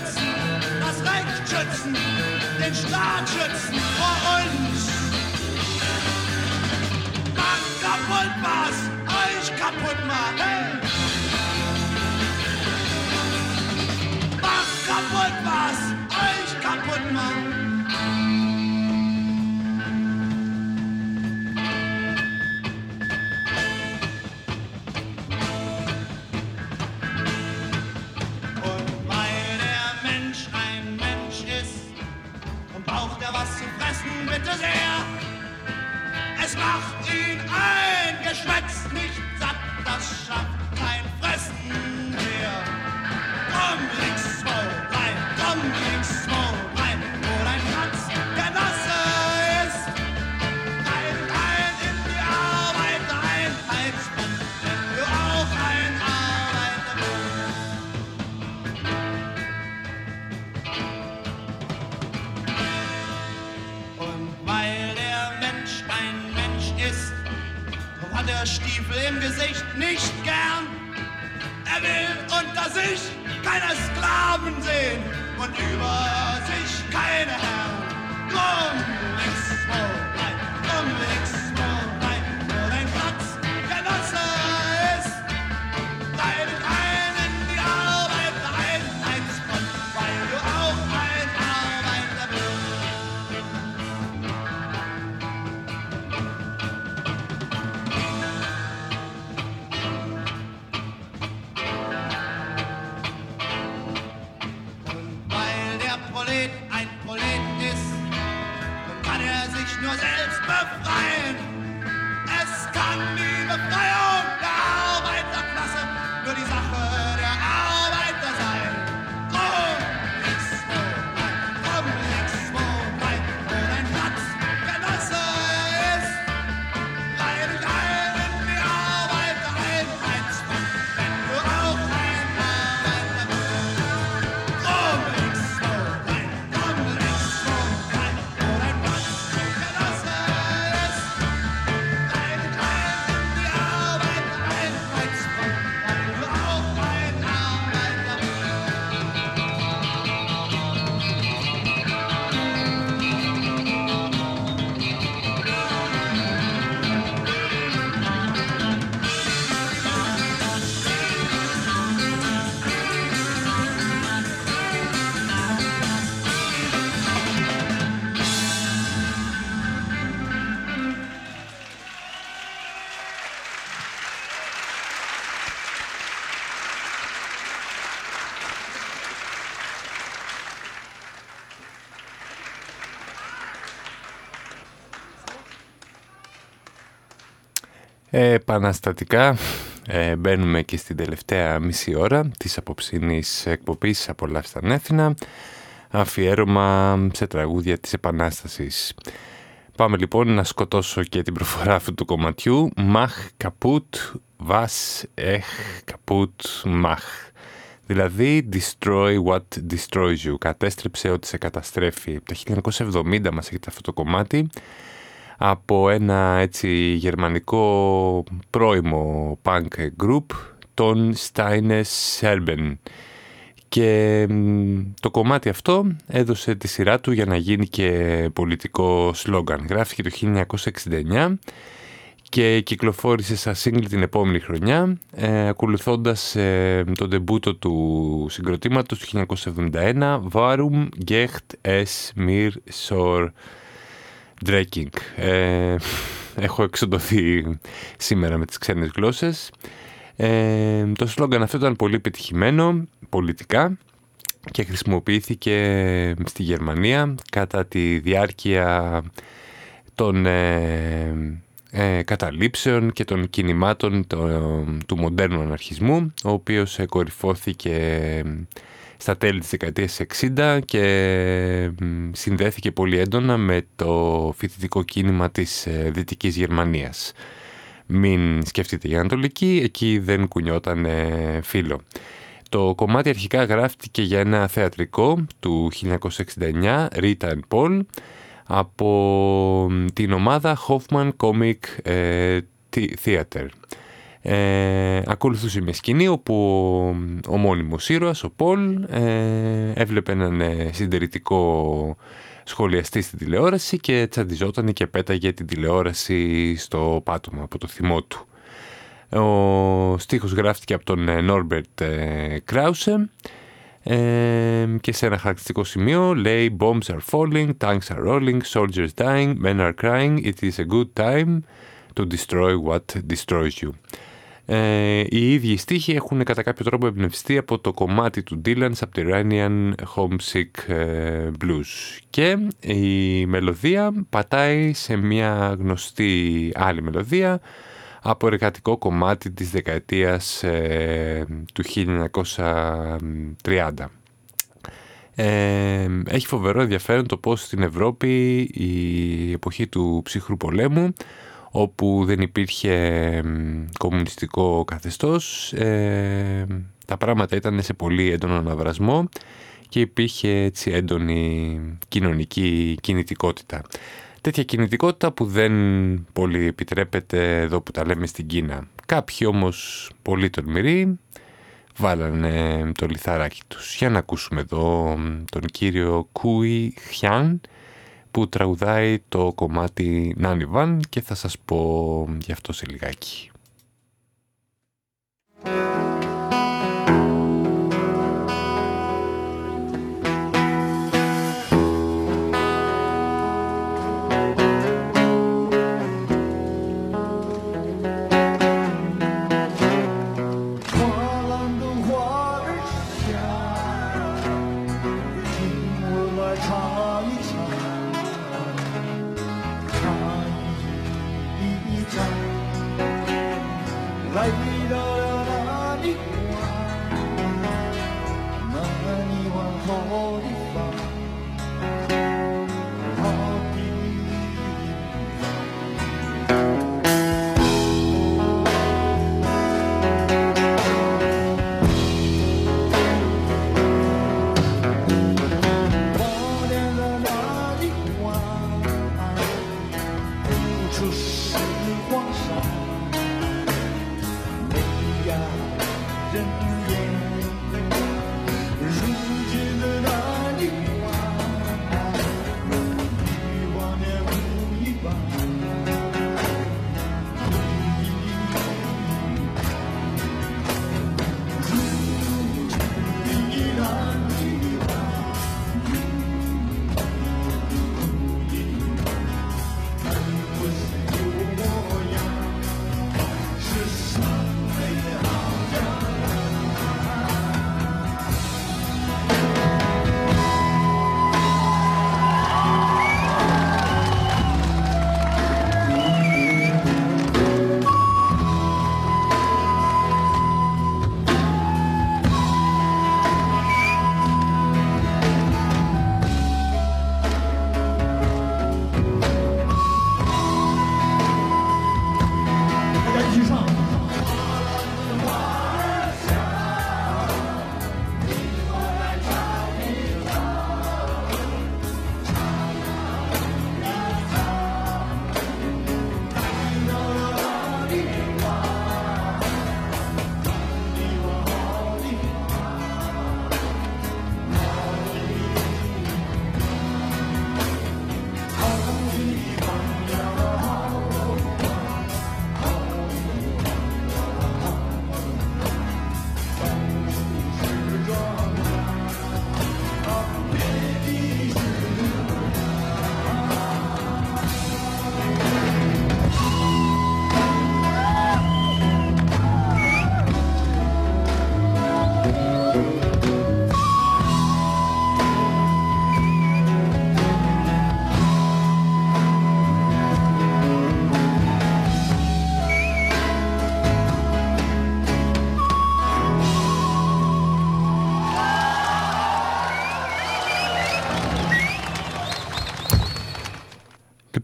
Schützen, das Recht schützen, den Staat schützen vor uns. Macht kaputt, was euch kaputt macht. Hey! Επαναστατικά ε, μπαίνουμε και στην τελευταία μισή ώρα της απόψινής εκπομπής «Απολαύστα Ανέθινα» αφιέρωμα σε τραγούδια της Επανάστασης. Πάμε λοιπόν να σκοτώσω και την προφορά αυτού του κομματιού «Mach kaputt, was ech kaputt mach». Δηλαδή «Destroy what destroys you», κατέστρεψε ό,τι σε καταστρέφει. Το 1970 μας έχετε αυτό το κομμάτι από ένα έτσι γερμανικό πρώιμο punk group, Ton Steine Scherben. Και μ, το κομμάτι αυτό έδωσε τη σειρά του για να γίνει και πολιτικό σλόγκαν. Γράφτηκε το 1969 και κυκλοφόρησε σαν single την επόμενη χρονιά, ε, ακολουθώντας ε, το ντεμπούτο του συγκροτήματος του 1971 Warum geht es mir so dreckig. Ε, έχω εξοντωθεί σήμερα με τις ξένες γλώσσες. Ε, το σλόγκαν αυτό ήταν πολύ πετυχημένο πολιτικά και χρησιμοποιήθηκε στη Γερμανία κατά τη διάρκεια των ε, ε, καταλήψεων και των κινημάτων του μοντέρνου αναρχισμού, ο οποίος κορυφώθηκε στα τέλη της δεκαετίας 60 και συνδέθηκε πολύ έντονα με το φοιτητικό κίνημα της ε, Δυτικής Γερμανίας. Μην σκεφτείτε για Ανατολική, εκεί δεν κουνιόταν φίλο. Το κομμάτι αρχικά γράφτηκε για ένα θεατρικό του 1969, Rita and Paul, από την ομάδα Hoffman Comic ε, Theater. Ε, ακολουθούσε μια σκηνή όπου ο μόνιμος ήρωας, ο Πολ, ε, έβλεπε έναν ε, συντηρητικό σχολιαστή στην τηλεόραση και τσαντιζόταν και πέταγε την τηλεόραση στο πάτωμα από το θυμό του. Ο στίχος γράφτηκε από τον Νόρμπερτ Κράουσε και σε ένα χαρακτηριστικό σημείο λέει «Bombs are falling, tanks are rolling, soldiers dying, men are crying, it is a good time to destroy what destroys you». Ε, οι ίδιοι στίχοι έχουν κατά κάποιο τρόπο εμπνευστεί από το κομμάτι του Dylan Subterranean Homesick ε, Blues και η μελωδία πατάει σε μια γνωστή άλλη μελωδία από εργατικό κομμάτι της δεκαετίας ε, του 1930. Ε, έχει φοβερό ενδιαφέρον το πώς στην Ευρώπη η εποχή του ψυχρού πολέμου όπου δεν υπήρχε κομμουνιστικό καθεστώς ε, τα πράγματα ήταν σε πολύ έντονο αναβρασμό και υπήρχε έτσι έντονη κοινωνική κινητικότητα. Τέτοια κινητικότητα που δεν πολύ επιτρέπεται εδώ που τα λέμε στην Κίνα. Κάποιοι όμως πολύ τολμηροί βάλανε το λιθαράκι τους. Για να ακούσουμε εδώ τον κύριο Κούι Χιάν που τραγουδάει το κομμάτι Νάνι Βαν και θα σας πω γι' αυτό σε λιγάκι.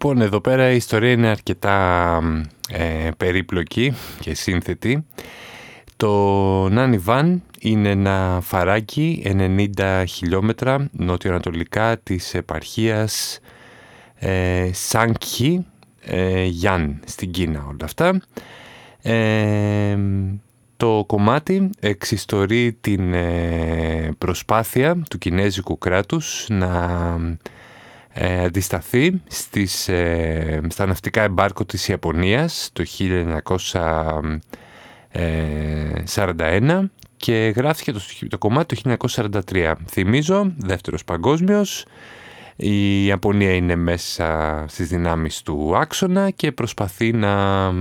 Λοιπόν, εδώ πέρα η ιστορία είναι αρκετά ε, περίπλοκη και σύνθετη. Το Νάνι Βαν είναι ένα φαράκι 90 χιλιόμετρα νοτιοανατολικά της επαρχίας ε, Σάνκχι ε, Γιάν στην Κίνα όλα αυτά. Ε, το κομμάτι εξιστορεί την ε, προσπάθεια του κινέζικου κράτους να ε, αντισταθεί στις, ε, στα ναυτικά εμπάρκο της Ιαπωνίας το 1941 και γράφτηκε το, το κομμάτι το 1943. Θυμίζω, δεύτερος παγκόσμιος, η Ιαπωνία είναι μέσα στις δυνάμεις του άξονα και προσπαθεί να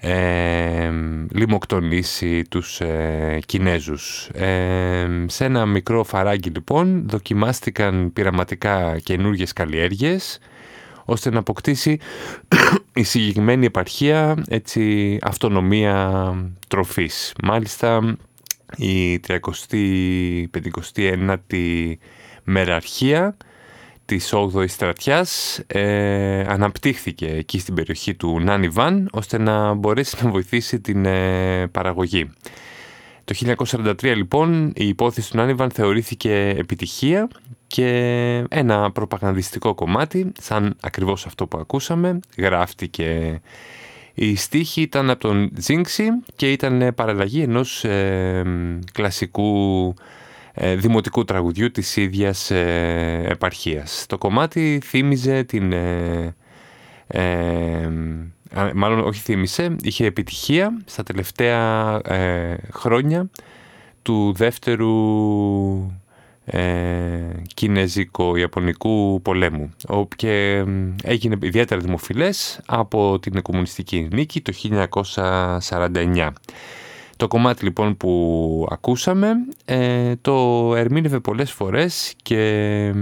ε, λιμοκτονήσει τους ε, Κινέζους. Ε, σε ένα μικρό φαράγγι λοιπόν δοκιμάστηκαν πειραματικά καινούργιες καλλιέργειες ώστε να αποκτήσει η συγκεκριμένη επαρχία έτσι, αυτονομία τροφής. Μάλιστα η 30η-59η μεραρχία της 8ης στρατιάς ε, αναπτύχθηκε εκεί στην περιοχή του Νάνι Βαν ώστε να μπορέσει να βοηθήσει την ε, παραγωγή. Το 1943 λοιπόν η υπόθεση του Νάνι Βαν θεωρήθηκε επιτυχία και ένα προπαγανδιστικό κομμάτι σαν ακριβώς αυτό που ακούσαμε γράφτηκε η στίχη ήταν από τον Τζίνξη και ήταν παραλλαγή ενός ε, κλασικού ε, δημοτικού τραγουδιού της ίδιας ε, επαρχίας. Το κομμάτι θύμιζε την... Ε, ε, μάλλον όχι θύμισε, είχε επιτυχία στα τελευταία χρόνια του δεύτερου κινέζικο-ιαπωνικού πολέμου και έγινε ιδιαίτερα δημοφιλές από την κομμουνιστική νίκη το 1949. Το κομμάτι λοιπόν που ακούσαμε ε, το ερμήνευε πολλές φορές και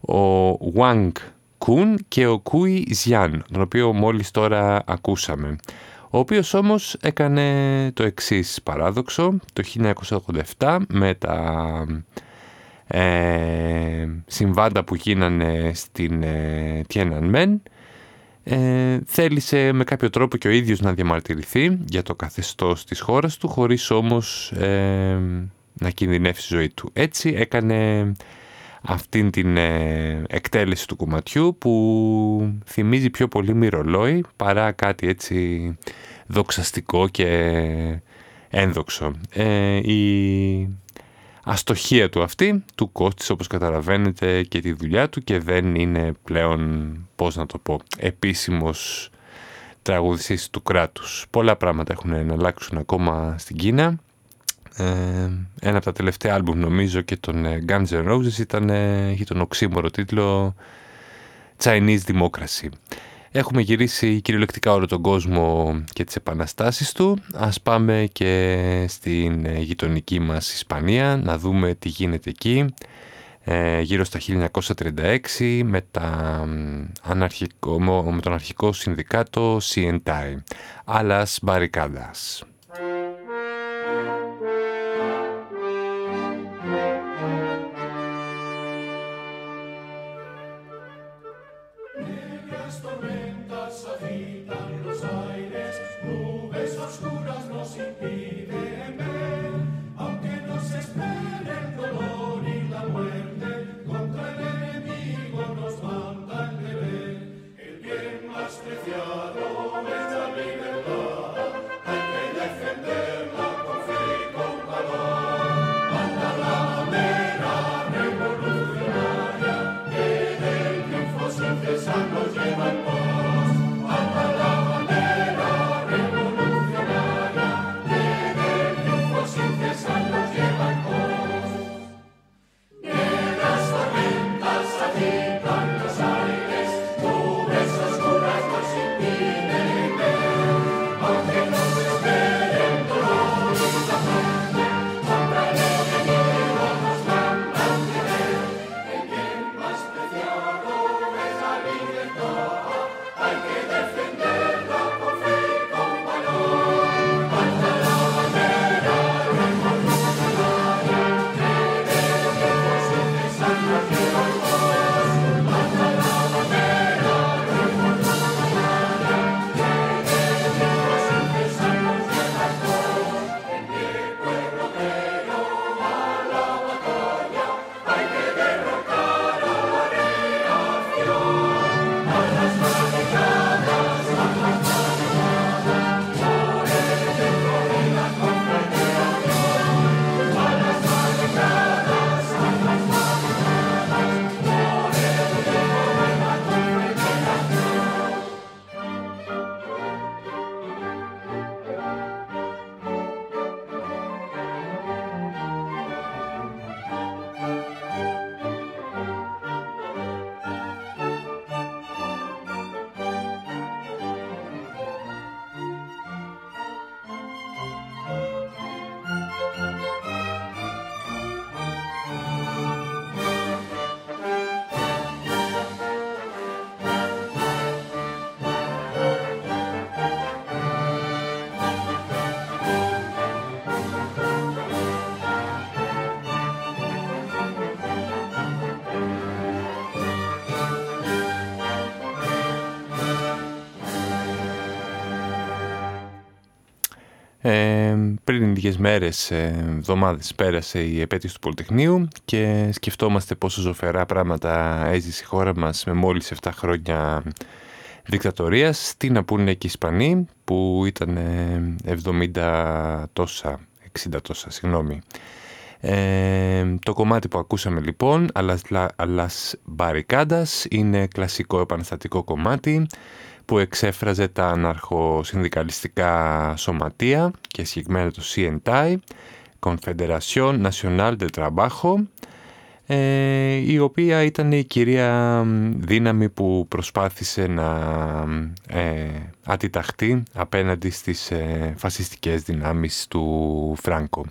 ο Wang Kun και ο Kui Zian, τον οποίο μόλις τώρα ακούσαμε. Ο οποίος όμως έκανε το εξής παράδοξο το 1987 με τα ε, συμβάντα που γίνανε στην ε, Tiananmen ε, θέλησε με κάποιο τρόπο και ο ίδιος να διαμαρτυρηθεί για το καθεστώς της χώρας του χωρίς όμως ε, να κινδυνεύσει η ζωή του. Έτσι έκανε αυτήν την ε, εκτέλεση του κομματιού που θυμίζει πιο πολύ μυρολόι παρά κάτι έτσι δοξαστικό και ένδοξο. Ε, η αστοχία του αυτή του κόστησε όπως καταλαβαίνετε και τη δουλειά του και δεν είναι πλέον, πώς να το πω, επίσημος τραγουδιστής του κράτους. Πολλά πράγματα έχουν να αλλάξουν ακόμα στην Κίνα. Ε, ένα από τα τελευταία άλμπουμ νομίζω και τον ε, Guns N' Roses ήταν, έχει τον οξύμορο τίτλο Chinese Democracy. Έχουμε γυρίσει κυριολεκτικά όλο τον κόσμο και τις επαναστάσεις του. Ας πάμε και στην ε, γειτονική μας Ισπανία να δούμε τι γίνεται εκεί. Ε, γύρω στα 1936 με, τα, αναρχικό, με τον αρχικό συνδικάτο CNTI. Άλλας μπαρικάδας. Λίγες μέρες, ε, εβδομάδες πέρασε η επέτειος του Πολυτεχνείου και σκεφτόμαστε πόσο ζωφερά πράγματα έζησε η χώρα μας με μόλις 7 χρόνια δικτατορίας. Τι να πούνε και οι Ισπανοί που ήταν 70 τόσα, 60 τόσα, συγγνώμη. Ε, το κομμάτι που ακούσαμε λοιπόν, «Αλας Μπαρικάντας», είναι κλασικό επαναστατικό κομμάτι που εξέφραζε τα αναρχοσυνδικαλιστικά σωματεία και συγκεκριμένα το CNTI, Confederación Nacional del Trabajo, ε, η οποία ήταν η κυρία δύναμη που προσπάθησε να ε, αντιταχθεί απέναντι στις ε, φασιστικές δυνάμεις του Φράνκο.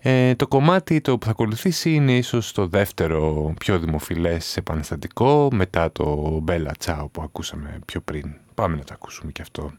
Ε, το κομμάτι το που θα ακολουθήσει είναι ίσως το δεύτερο πιο δημοφιλές επαναστατικό μετά το Bella Ciao που ακούσαμε πιο πριν. Πάμε να το ακούσουμε και αυτό.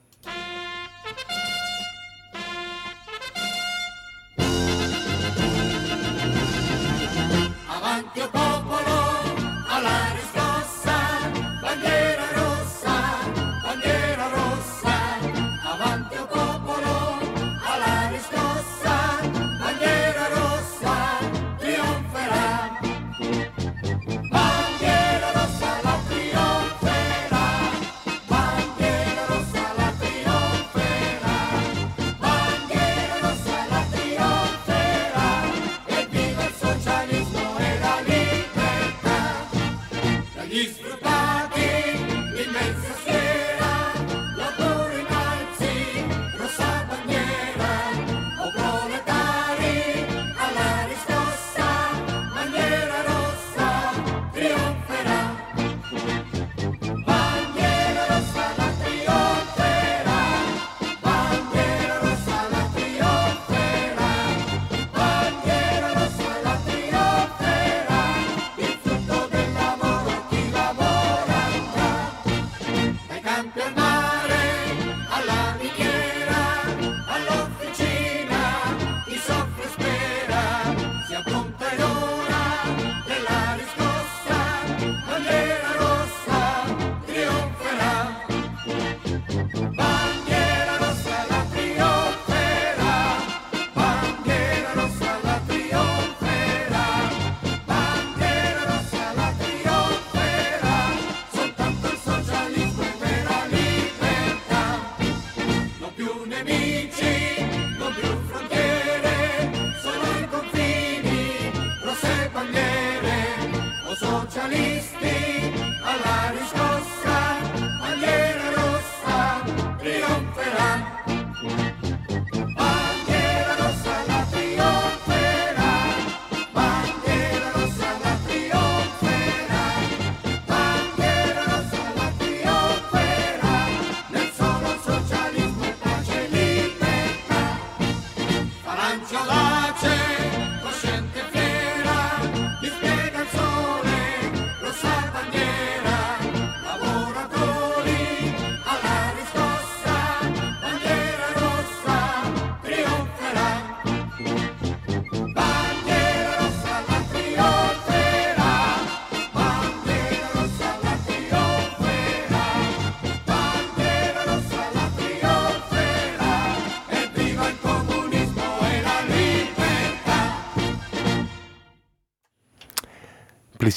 Luigi, the beautiful.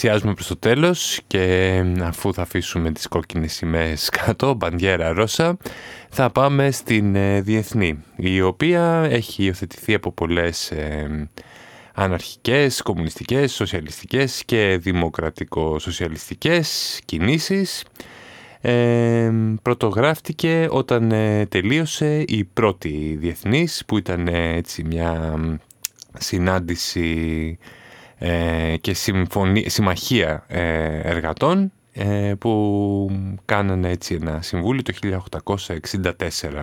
Πλησιάζουμε προς το τέλος και αφού θα αφήσουμε τις κόκκινες σημαίες <laughs> κάτω, μπαντιέρα ρώσα, θα πάμε στην ε, Διεθνή, η οποία έχει υιοθετηθεί από πολλές ε, αναρχικές, κομμουνιστικές, σοσιαλιστικές και δημοκρατικο-σοσιαλιστικές κινήσεις. Ε, πρωτογράφτηκε όταν ε, τελείωσε η πρώτη Διεθνής, που ήταν έτσι μια συνάντηση ε, και συμμαχία ε, εργατών ε, που κάνανε έτσι ένα συμβούλιο το 1864.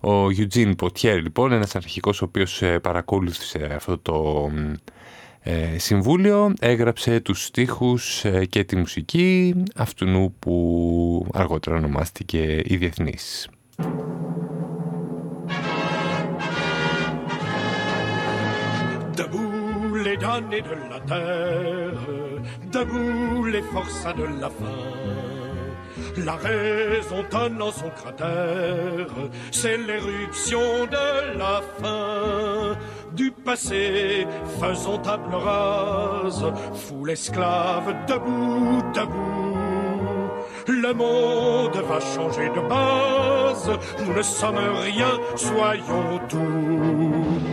Ο Eugene Ποτιέρ λοιπόν, ένας αρχικός ο οποίος παρακολούθησε αυτό το συμβούλιο, έγραψε τους στίχους και τη μουσική αυτού που αργότερα ονομάστηκε η Διεθνής. Les damnés de la terre, debout les forçats de la faim. La raison tonnant son cratère, c'est l'éruption de la fin du passé. Faisons table rase, foule esclave debout, debout. Le monde va changer de base, nous ne sommes rien, soyons tout.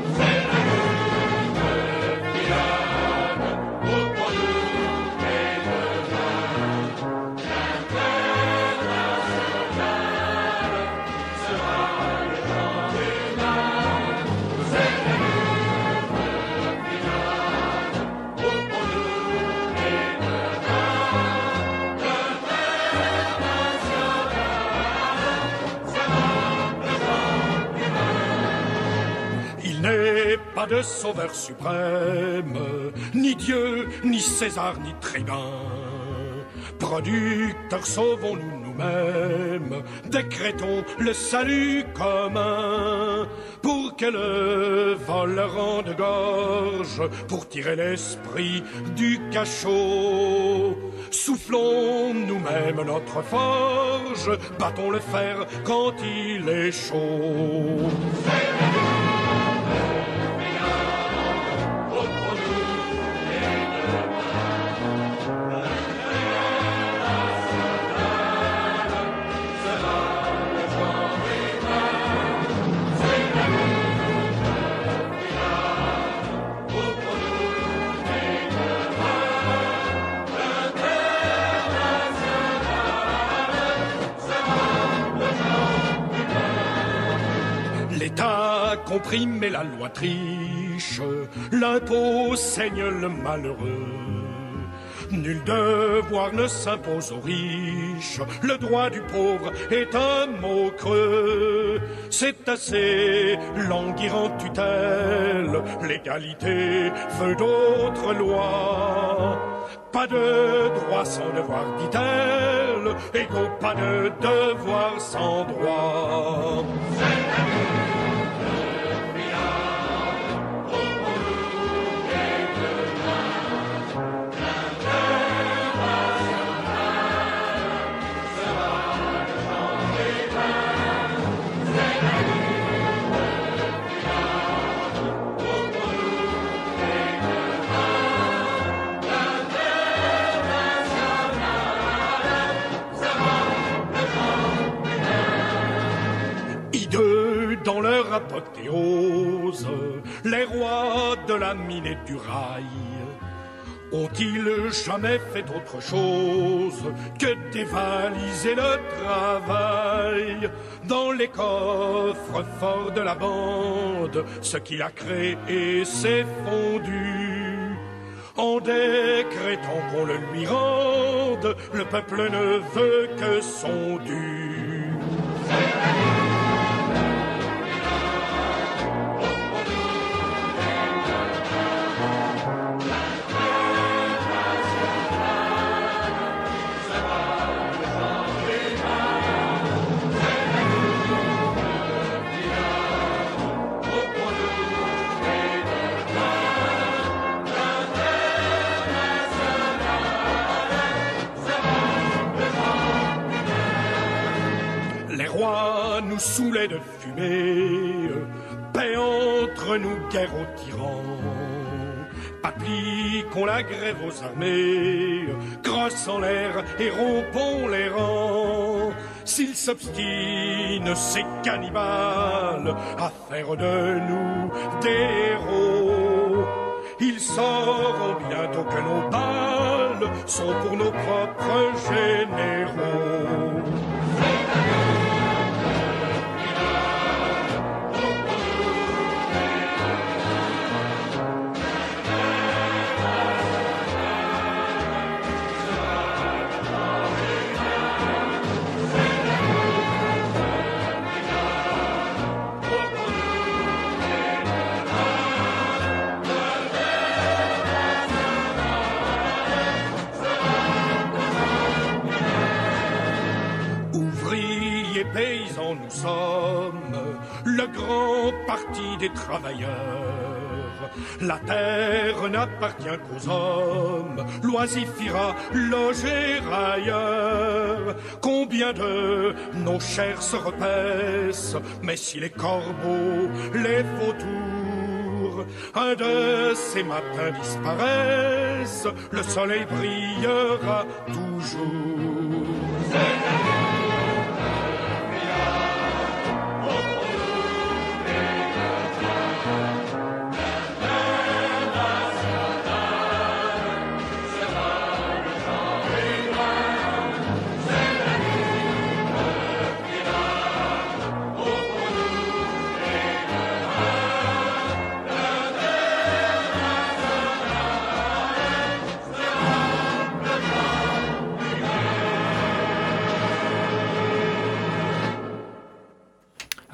De sauveur suprême, ni Dieu, ni César, ni tribun. Producteurs, sauvons-nous nous-mêmes, décrétons le salut commun, pour que le vol rende gorge, pour tirer l'esprit du cachot. Soufflons nous-mêmes notre forge, battons le fer quand il est chaud. Comprime et la loi triche, l'impôt saigne le malheureux. Nul devoir ne s'impose aux riches, le droit du pauvre est un mot creux. C'est assez languir en tutelle, l'égalité veut d'autres lois. Pas de droit sans devoir, dit-elle, égaux pas de devoir sans droit. Les rois de la mine et du rail ont-ils jamais fait autre chose que dévaliser le travail dans les coffres forts de la bande Ce qu'il a créé s'est fondu? En décrétant qu'on le lui rende. Le peuple ne veut que son dû. Nous de fumée, paix entre nous, guerre aux tyrans. Appliquons la grève aux armées, crosse en l'air et rompons les rangs. S'ils s'obstinent, ces cannibales, à faire de nous des héros, ils sauront bientôt que nos balles sont pour nos propres généraux. Sommes le grand parti des travailleurs. La terre n'appartient qu'aux hommes, loisifira loger ailleurs. Combien de nos chairs se repaissent, mais si les corbeaux, les vautours, un de ces matins disparaissent, le soleil brillera toujours.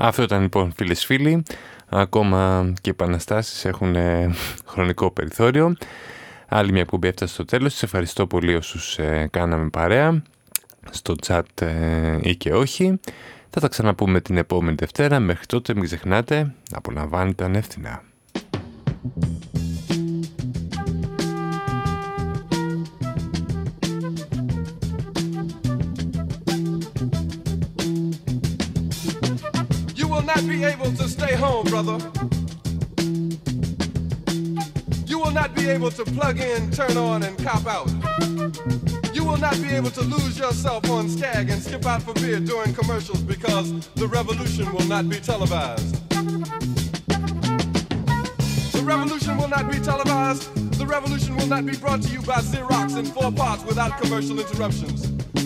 Αυτό ήταν λοιπόν φίλες φίλοι. Ακόμα και οι επαναστάσεις έχουν ε, χρονικό περιθώριο. Άλλη μια εκπομπή έφτασε στο τέλος. Σας ευχαριστώ πολύ όσους ε, κάναμε παρέα στο chat ε, ή και όχι. Θα τα ξαναπούμε την επόμενη Δευτέρα. Μέχρι τότε μην ξεχνάτε να απολαμβάνετε ανεύθυνα. Not be able to stay home, brother. You will not be able to plug in, turn on, and cop out. You will not be able to lose yourself on Skag and skip out for beer during commercials because the revolution will not be televised. The revolution will not be televised. The revolution will not be brought to you by Xerox in four parts without commercial interruptions.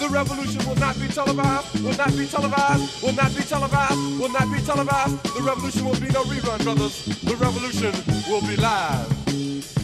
The revolution will not be televised, will not be televised, will not be televised, will not be televised. The revolution will be no rerun, brothers. The revolution will be live.